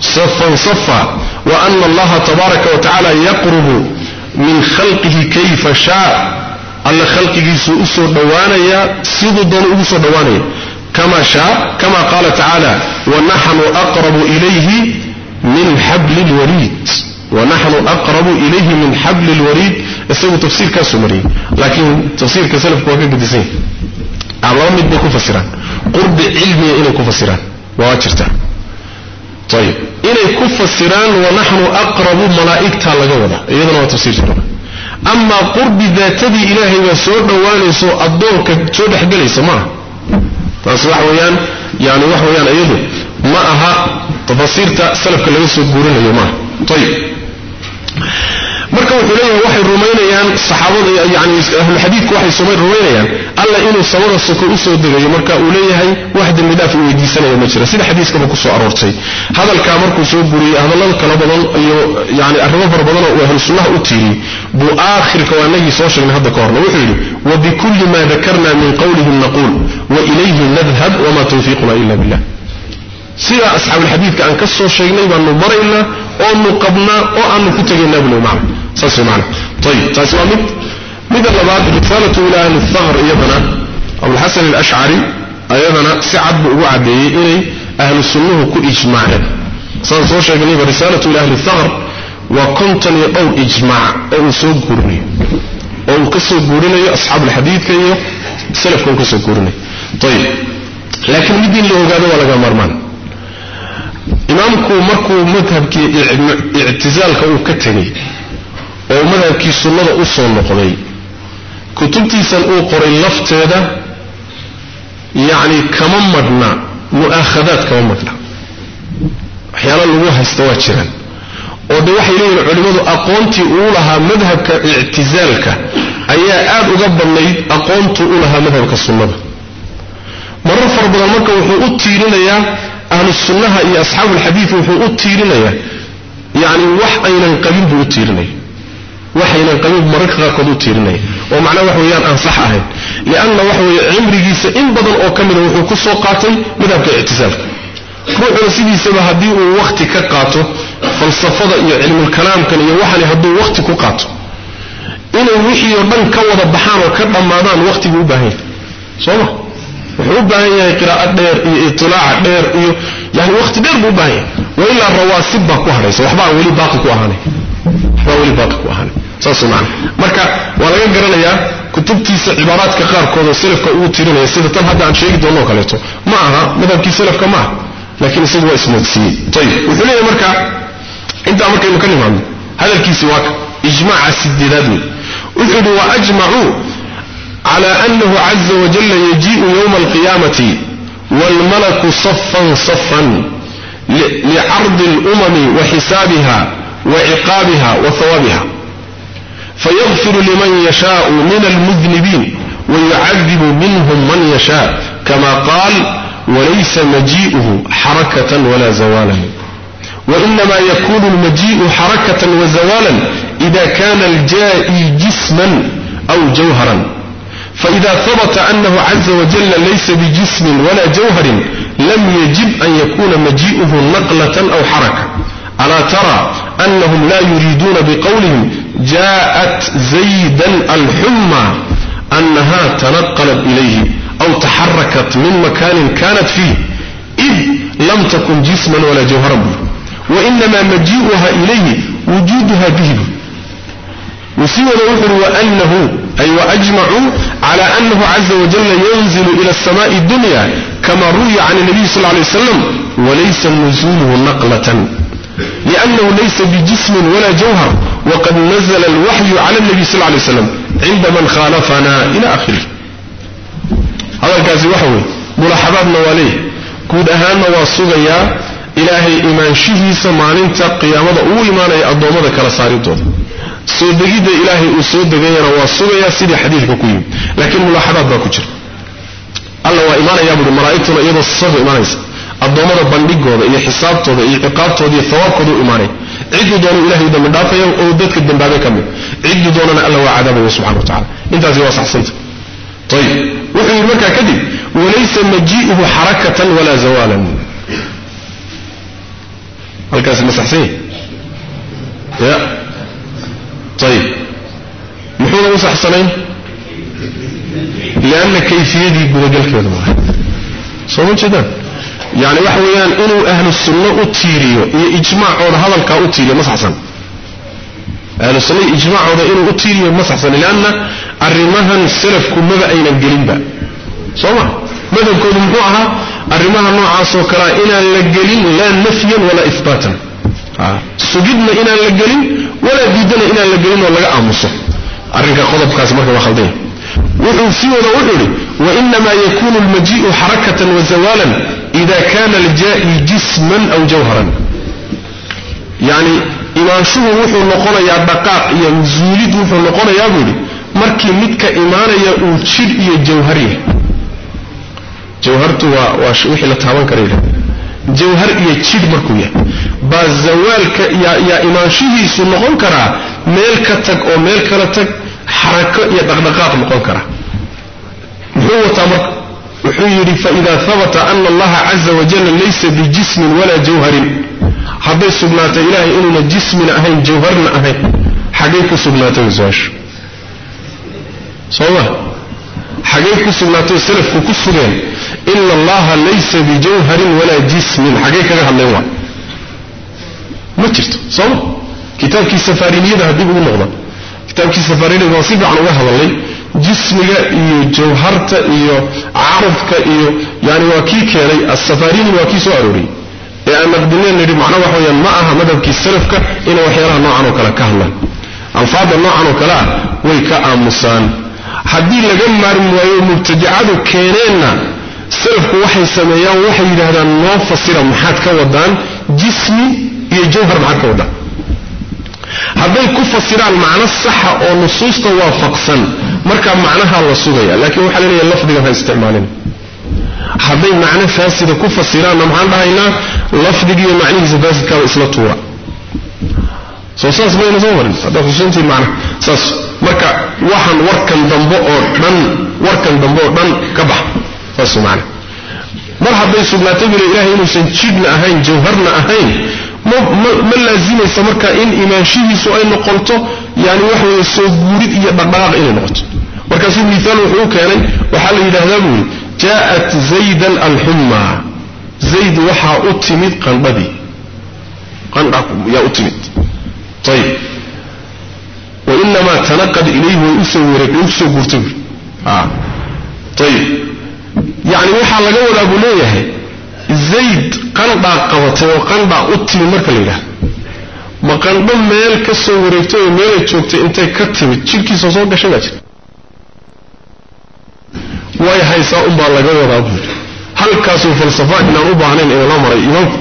صفا صفا. وأن الله تبارك وتعالى يقرب من خلقه كيف شاء. الله خلقك يسوء دوانيا سيد الدون أوسو دوانيا كما شاء كما قال تعالى ونحن أقرب إليه من حبل الوريد ونحن أقرب إليه من حبل الوريد السيد تفسير كاسمري لكن تفسير كسلف كواكي بديسين أعلم يدنا كفسرا قرب علمي إنا كفسرا وواجرتا طيب إنا كفسرا ونحن أقرب ملائكتها لغوضة إذن هو تفسير جنوبة ilaahay baa soo dhowaanayso addoonka soo dhexgelaysa maaha taas wax weeyaan yani wax weeyaan iyadu ma aha tafasiirta salafka laga soo guurinayo maaha ayib marka wuxuu leeyahay waxay rumaynayaan saxaabada yani ahlulxadiidku waxay sumay rumaynayaan alla inuu samada soko u soo degayo marka uu leeyahay wax dembi dhaaf uu weydiisanayo ma jira sida xadiiskaba ku soo aroortay hadalkaa markuu soo guriyey hadallada kala badan iyo yani arrimo fara badanoo uu ahlu sunnaha u tiiriyey buu aakhirka waa inagii soo sheegnay hadda ka horna wuxuu yidhi wabikulli ma dakarna min qawlihim naquul wa ilayhi nadhab wama tawfiiquna ila billah sidaa asxaabulxadiidka aan ka soo sheegnay baanu ila ahli thaqr iyadana abulxasan alashcari ayadana si cad buu ugu caddeeyey inay ahlu sunnuhu ku ijmaaceen saan soo sheegnayba risaalatu ila ahli thaqr waa konton iyo dhowr ijmaac oo uu soo guurinayo oo uu ka soo guurinayo asxaabulxadiidka iyo salafka uu ka soo guurinayo ayib laakiin mid in la ogaado waa laga maarmaan imaamku markuu madhabkii ictisaalka uu ka tegey oo madhabkii sunnada u soo noqday kutubtiisan uu qoray lafteeda yacni kama madhna mu'aakhadaad kama madhna waxyaala lagu haysta waa jiraan oo de waxay leeyihin culimmadu aqoontii uu lahaa madhabka ictisaalka ayaa aad uga badnayd aqoontuu u lahaa madhabka sunnada marar fara badan marka wuxuu u tiirinayaa أهل السنة هي أصحاب الحديث وهو أطيرنا يعني وحينا قبيل بأطيرنا وحينا قبيل مركغة قد أطيرنا ومعنى وحو يان أنصحها لأن وحو عمري جيسا إن بدل أكمل وحو كسو قاتل مدابك اعتزال روح رسيدي سبا هديه ووقت كاقاته فالصفة علم الكلام كان إيه يوحني هدو وقت كاقاته إنه وحي يردن كوضا بحان وكبا مادان وقت كوباهين صلى iyo yani waqti dheer buu u baahan yahay wailaa rawaasib baa ku hadhaysa waxbaa weli baaqi ku ahaanay waxbaa weli baaqi ku ahaanay saas macana marka waa laga garanayaa kutubtiisa cibaaraadka qaarkood oo salafka uu tirinaya sida tan hadda aan sheegi doono oo kaleeto ma aha madhabkii salafka ma aha laakiin isagu waa ismoodsiiyey ayib wuxuu leeyahay marka intaa markaynu ka nimaadno hadalkiisi waa ka ijmaaca sideedaad wey wuxuu yidhi waajmacuu cala على أنه عز وجل يجيء يوم القيامة والملك صفا صفا لعرض الأمم وحسابها وعقابها وثوابها. فيغفر لمن يشاء من المذنبين ويعذب منهم من يشاء كما قال وليس مجيئه حركة ولا زوالا. وإنما يكون المجيء حركة وزوالا إذا كان الجائي جسما أو جوهرا. فإذا ثبت أنه عز وجل ليس بجسم ولا جوهر لم يجب أن يكون مجيئه نقلة أو حركة. ألا ترى أنهم لا يريدون بقولهم جاءت زيدا الحمى أنها تنقلت إليه أو تحركت من مكان كانت فيه إذ لم تكن جسما ولا جوهرا وإنما مجيئها إليه وجودها به وسوى وحر وأنه أي وأجمعوا على أنه عز وجل ينزل إلى السماء الدنيا كما روي عن النبي صلى الله عليه وسلم وليس نزوله نقلة لأنه ليس بجسم ولا جوهر وقد نزل الوحي على النبي صلى الله عليه وسلم عند من خالفنا إلى آخره. هذا الكازي وحوي ملاحظات نواليه كود أهان واسوغيا إلهي إيمان شهي سمانين قيامة أو إيمان أي أدومة كلا ساريتون سودجيد إلهي وسودجيرا وصوبة يا سيد حديث كقيم لكن ملاحظات باكشر الله وإيمان يا برو مرايتنا إيه بالصف إيمان إس الضمة بندق هذا إيه حساب هذا إيه عقاب هذا ثواب هذا إيمان عيد دون إلهي دم دافع وودك الدم بابك من عيد دون الله وعذابه سبحانه وتعالى أنت زي واسع صيت طيب وحي المكة كذي وليس مجيئه حركة ولا زوالا هل كاس المسح سيه طيب. محيطة موسى حسنين لأن كيفية دي بوجل كيفية دي صحبون شدان يعني وحويان إنو أهل السنة أتيريو إجماع عوض هذا الكا أتيريو موسى أهل السنة إجماع عوض إنو أتيريو موسى حسن لأن الرمهن السلف كما بأينا قليم با؟ صحبون ماذا كنت نبعها الرمهن نوعها سوكرا إنا لقليم لا نفيا ولا إثباتا. Oo laga aamuso arrinka qodobkaasi marka waa khaldanya wuxuu sii wada wuxuu idhi wainamaa yakunu almajii'u xarakatan wazawalan ida kana aljaa'i jisman aw jawharan yacni imaanshuhu wuxuu noqonayaa dhaqaaq iyo zuulid wuxuu noqonayaa buu yidhi markii midka imaanaya uu jidh iyo jawhar yahay jawhartu waa waa wixii la taaban kara yidhahda zawaalka yaa imaanshihiisu noqon karaa meel ka tag oo meel kala tag xarako iyo dhaqdhaqaaq noqon kara muxuu wataa marka wuxuu yidhi faida habata ana allaha caza wajalla laysa bijismin walaa jawharin hadday sugnaatay ilaahay inuuna jismina ahayn jawharna ahayn xaggay ku sugnaatay su-aashu soo ma jismin xaggay kaga hadleen waa ma jirto sooma kitaabkii safariniyada haddii ugu noqda kitaabkii safariniyada waa si fiican uga hadalay jismiga iyo jawharta iyo carabka iyo yani waa kii keenay asafarini waa kii soo arooriyey ee aan naqdineen nidhi macno waxa weyaan ma aha madhabkii salafka inay waxyaalaha noocan oo kale ka hadlaan alfaadda noocan oo kale ah way ka aamusaan حديث لجمر ويوم مبتدعه كيننا سلف وحي سميا وحي لهذا النوم فصير محاد كودان جسمي يجوهر معك ودا هذا يكف صير المعنى الصحة أو نصوص توافق سن مركا معناها الرسولية لكن هو حاليا اللفظ هذا استعمالين هذا معنى فاسد كف صير المعنى لفظ لها معنى فاسد كف صير المعنى soo saas mayna soo marin haddaad xusuuntiin macnaha saas marka waxaan warkan dambe oo dhan warkan dambe oo dhan ka bax saas macna mar hadday sugnaatay bile ilahay inuusan jidhna ahayn jawharna ahayn ma laazimaysa marka in imaanshihiisu ay noqoto yani waxa weeye soo guurid iyo dhaqdhaqaaq inay noqoto markaasuu miaal wuxuu u keenay waxaa la yidhahdaa buu yidhi jaءat zaydan alxumma zayd waxaa u timid qandhadii qandha yaa u timid ayib wainamaa tanaqad ilayhi way u soo wareeg u soo guurtay. Ayib yacni waxaa laga wadaa buu leeyahay zayd qandhaa qabatay oo qandhaa u timid marka la yidhahdo ma qandho meel ka soo wareegtay oo meelay joogtay intay ka timid jidhkiisa soo gashay baa jira. Way haysaa unbaa laga wadaa buuri halkaasuu falsafa inaan u baahnayn ee la maray imaamku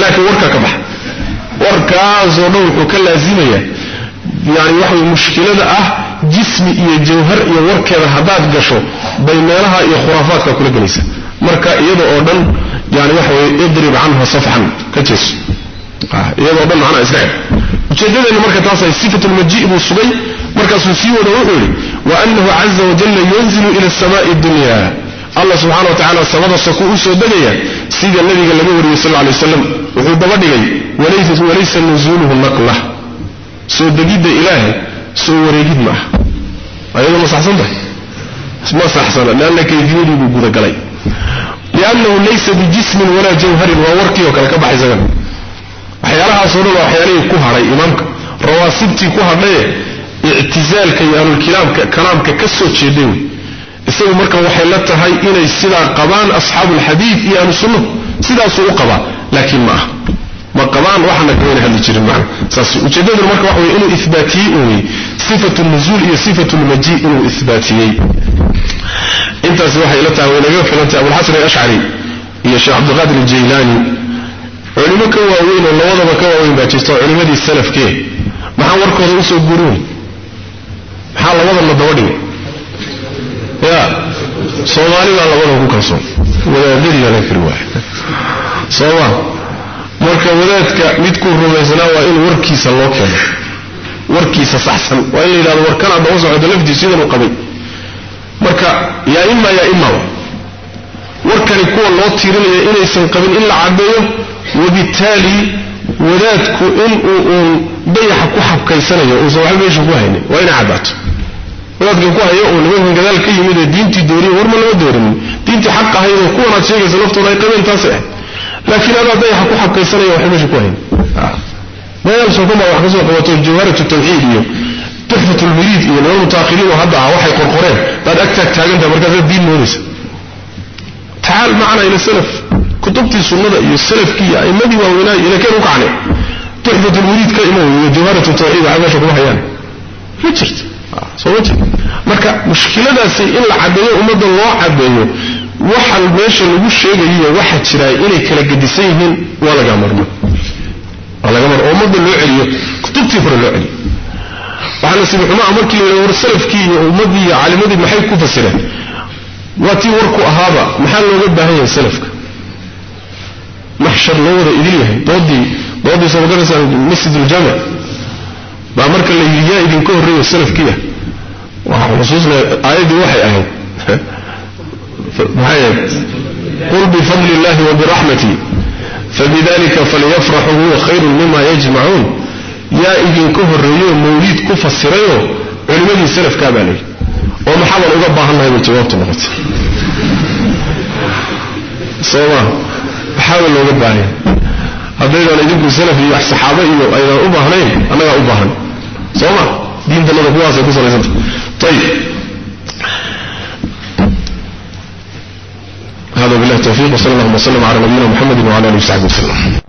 laakiin warkaa ka baxa وركاز ودور وكل زينية يعني واحد مشكلة أه جسم يجوهر يورك رهبات قشو بين لها خرافات ككل جنسة مركا يبقى أوردن يعني واحد يضرب عنها صفحا كتش آه يبقى أوردن عنها إسرائيل وشدد أن مركا تاسع صفة المجيء بالصبي مركا سوسي ودوري وأنه عز وجل ينزل إلى السماء الدنيا soo degaya sida nabiga laga wariyey sal ly waslam wuxuu daba dhigay walaysa nuzuuluhu naqla soo degidda ilaahay soo wareegid ma ah ayadoo ma saxsan tahay ma saxsana leanna kayfiyadii buu gudagalay liannahu laysa bijismin walaa jawharin waa warkii oo kale ka baxay isagan waxyaalahaasoo dhan waa waxyaalihii ku hadhay imaamka rawaasibtii ku hadhaye ictisaalka iyo ahlulkalaamka kalaamka ka soo jeeday wey استغفر مركه وحيلته هاي إلى سيدا قبان أصحاب الحديث يا نسله سيدا سوق قبا لكن ما ما قبان واحد من هذا الجرم معه ساس وجدد المركه وحوي إنه إثباتي إنه صفة النزول هي صفة المجيء إنه إثباتي أنت سوى حيلته ولا جو فلنت أبو الحسن أشعري يا شيخ عبد القادر الجيلاني علمك وعوين الله وضع وعوين باتيس علمك السلف كيه ما هو ركض أسوء قرون ما هو الله وضع الله دوري يا صومالي والله والله هو كصوم ولا دليل عليك الواحد صوا مركب ولادك متكون رميزنا وإن وركي سلوك وركي سفحسن وإن إلى الوركان عبد أوزع عبد الله جسيدا وقبي مركب يا إما يا إما وركان يكون الله تيرين إلى إسم قبي إلا عبده وبالتالي ولادك إن بيحكو حب كيسانيا أوزع عبد الله جبوهيني وإن عبده diintii dooriye warma lama doorinin diintii xaq ahayd oo kuwanaad sheegaysa laftooda ay qabeen taasay ahayd laakiin adaa dayaxa ku xabkaysanaya waxba meesha ku haynin meel sokuma wax kasoo qabato jawharat tawxiid iyo tuxfat lmuriid iyo niman mutaahiriin oo hadda ah waxay qorqoreen baad agtaag taagantaha markaasaad diin moodaysa tacaal macna ila salaf kutubtii sunnada iyo salafkii iyo a'imadii waaweynaa ila keen u kacne tuxfat lmuriid ka imo iyo jawharat tawxiid waxay meesha kuma hayaan ma jirto ummadda loo caddeeyo waxan meesha lagu sheegayiyo waxa jiraa inay kala gedisan yihiin waa laga marmo waa laga mar oo ummadda loo celiyo kutubtii hore loo celiyo waxaa nasiib xumaa markii la yidhahdo war salafkii iyo ummaddii iyo caalimadii maxay ku fasireen waa tii warku ahaaba maxaa looga baahan yahay salafka maxshar loo wada idin yahay doodii doodii soo magaraysaa masjid uljaamic بأمرك اللي يجي يدين كهر ريو السلف كيه وخصوص لآيدي وحي أهو محايا قل بفضل الله وبرحمتي فبذلك فليفرحوا هو خير مما يجمعون يا إذن كهر ريو موليد كفة السريو علمني السلف كابالي ومحاول أقبع الله بالجواب تبغت صلى الله محاول أقبعني هذا أنا جبت السلف اللي أحس حاضي أيضا أباه لي أنا أباه صوما دين الله هو هذا كسر يزن طيب هذا بالله التوفيق وصلى الله وسلم على نبينا محمد وعلى آله وصحبه وسلم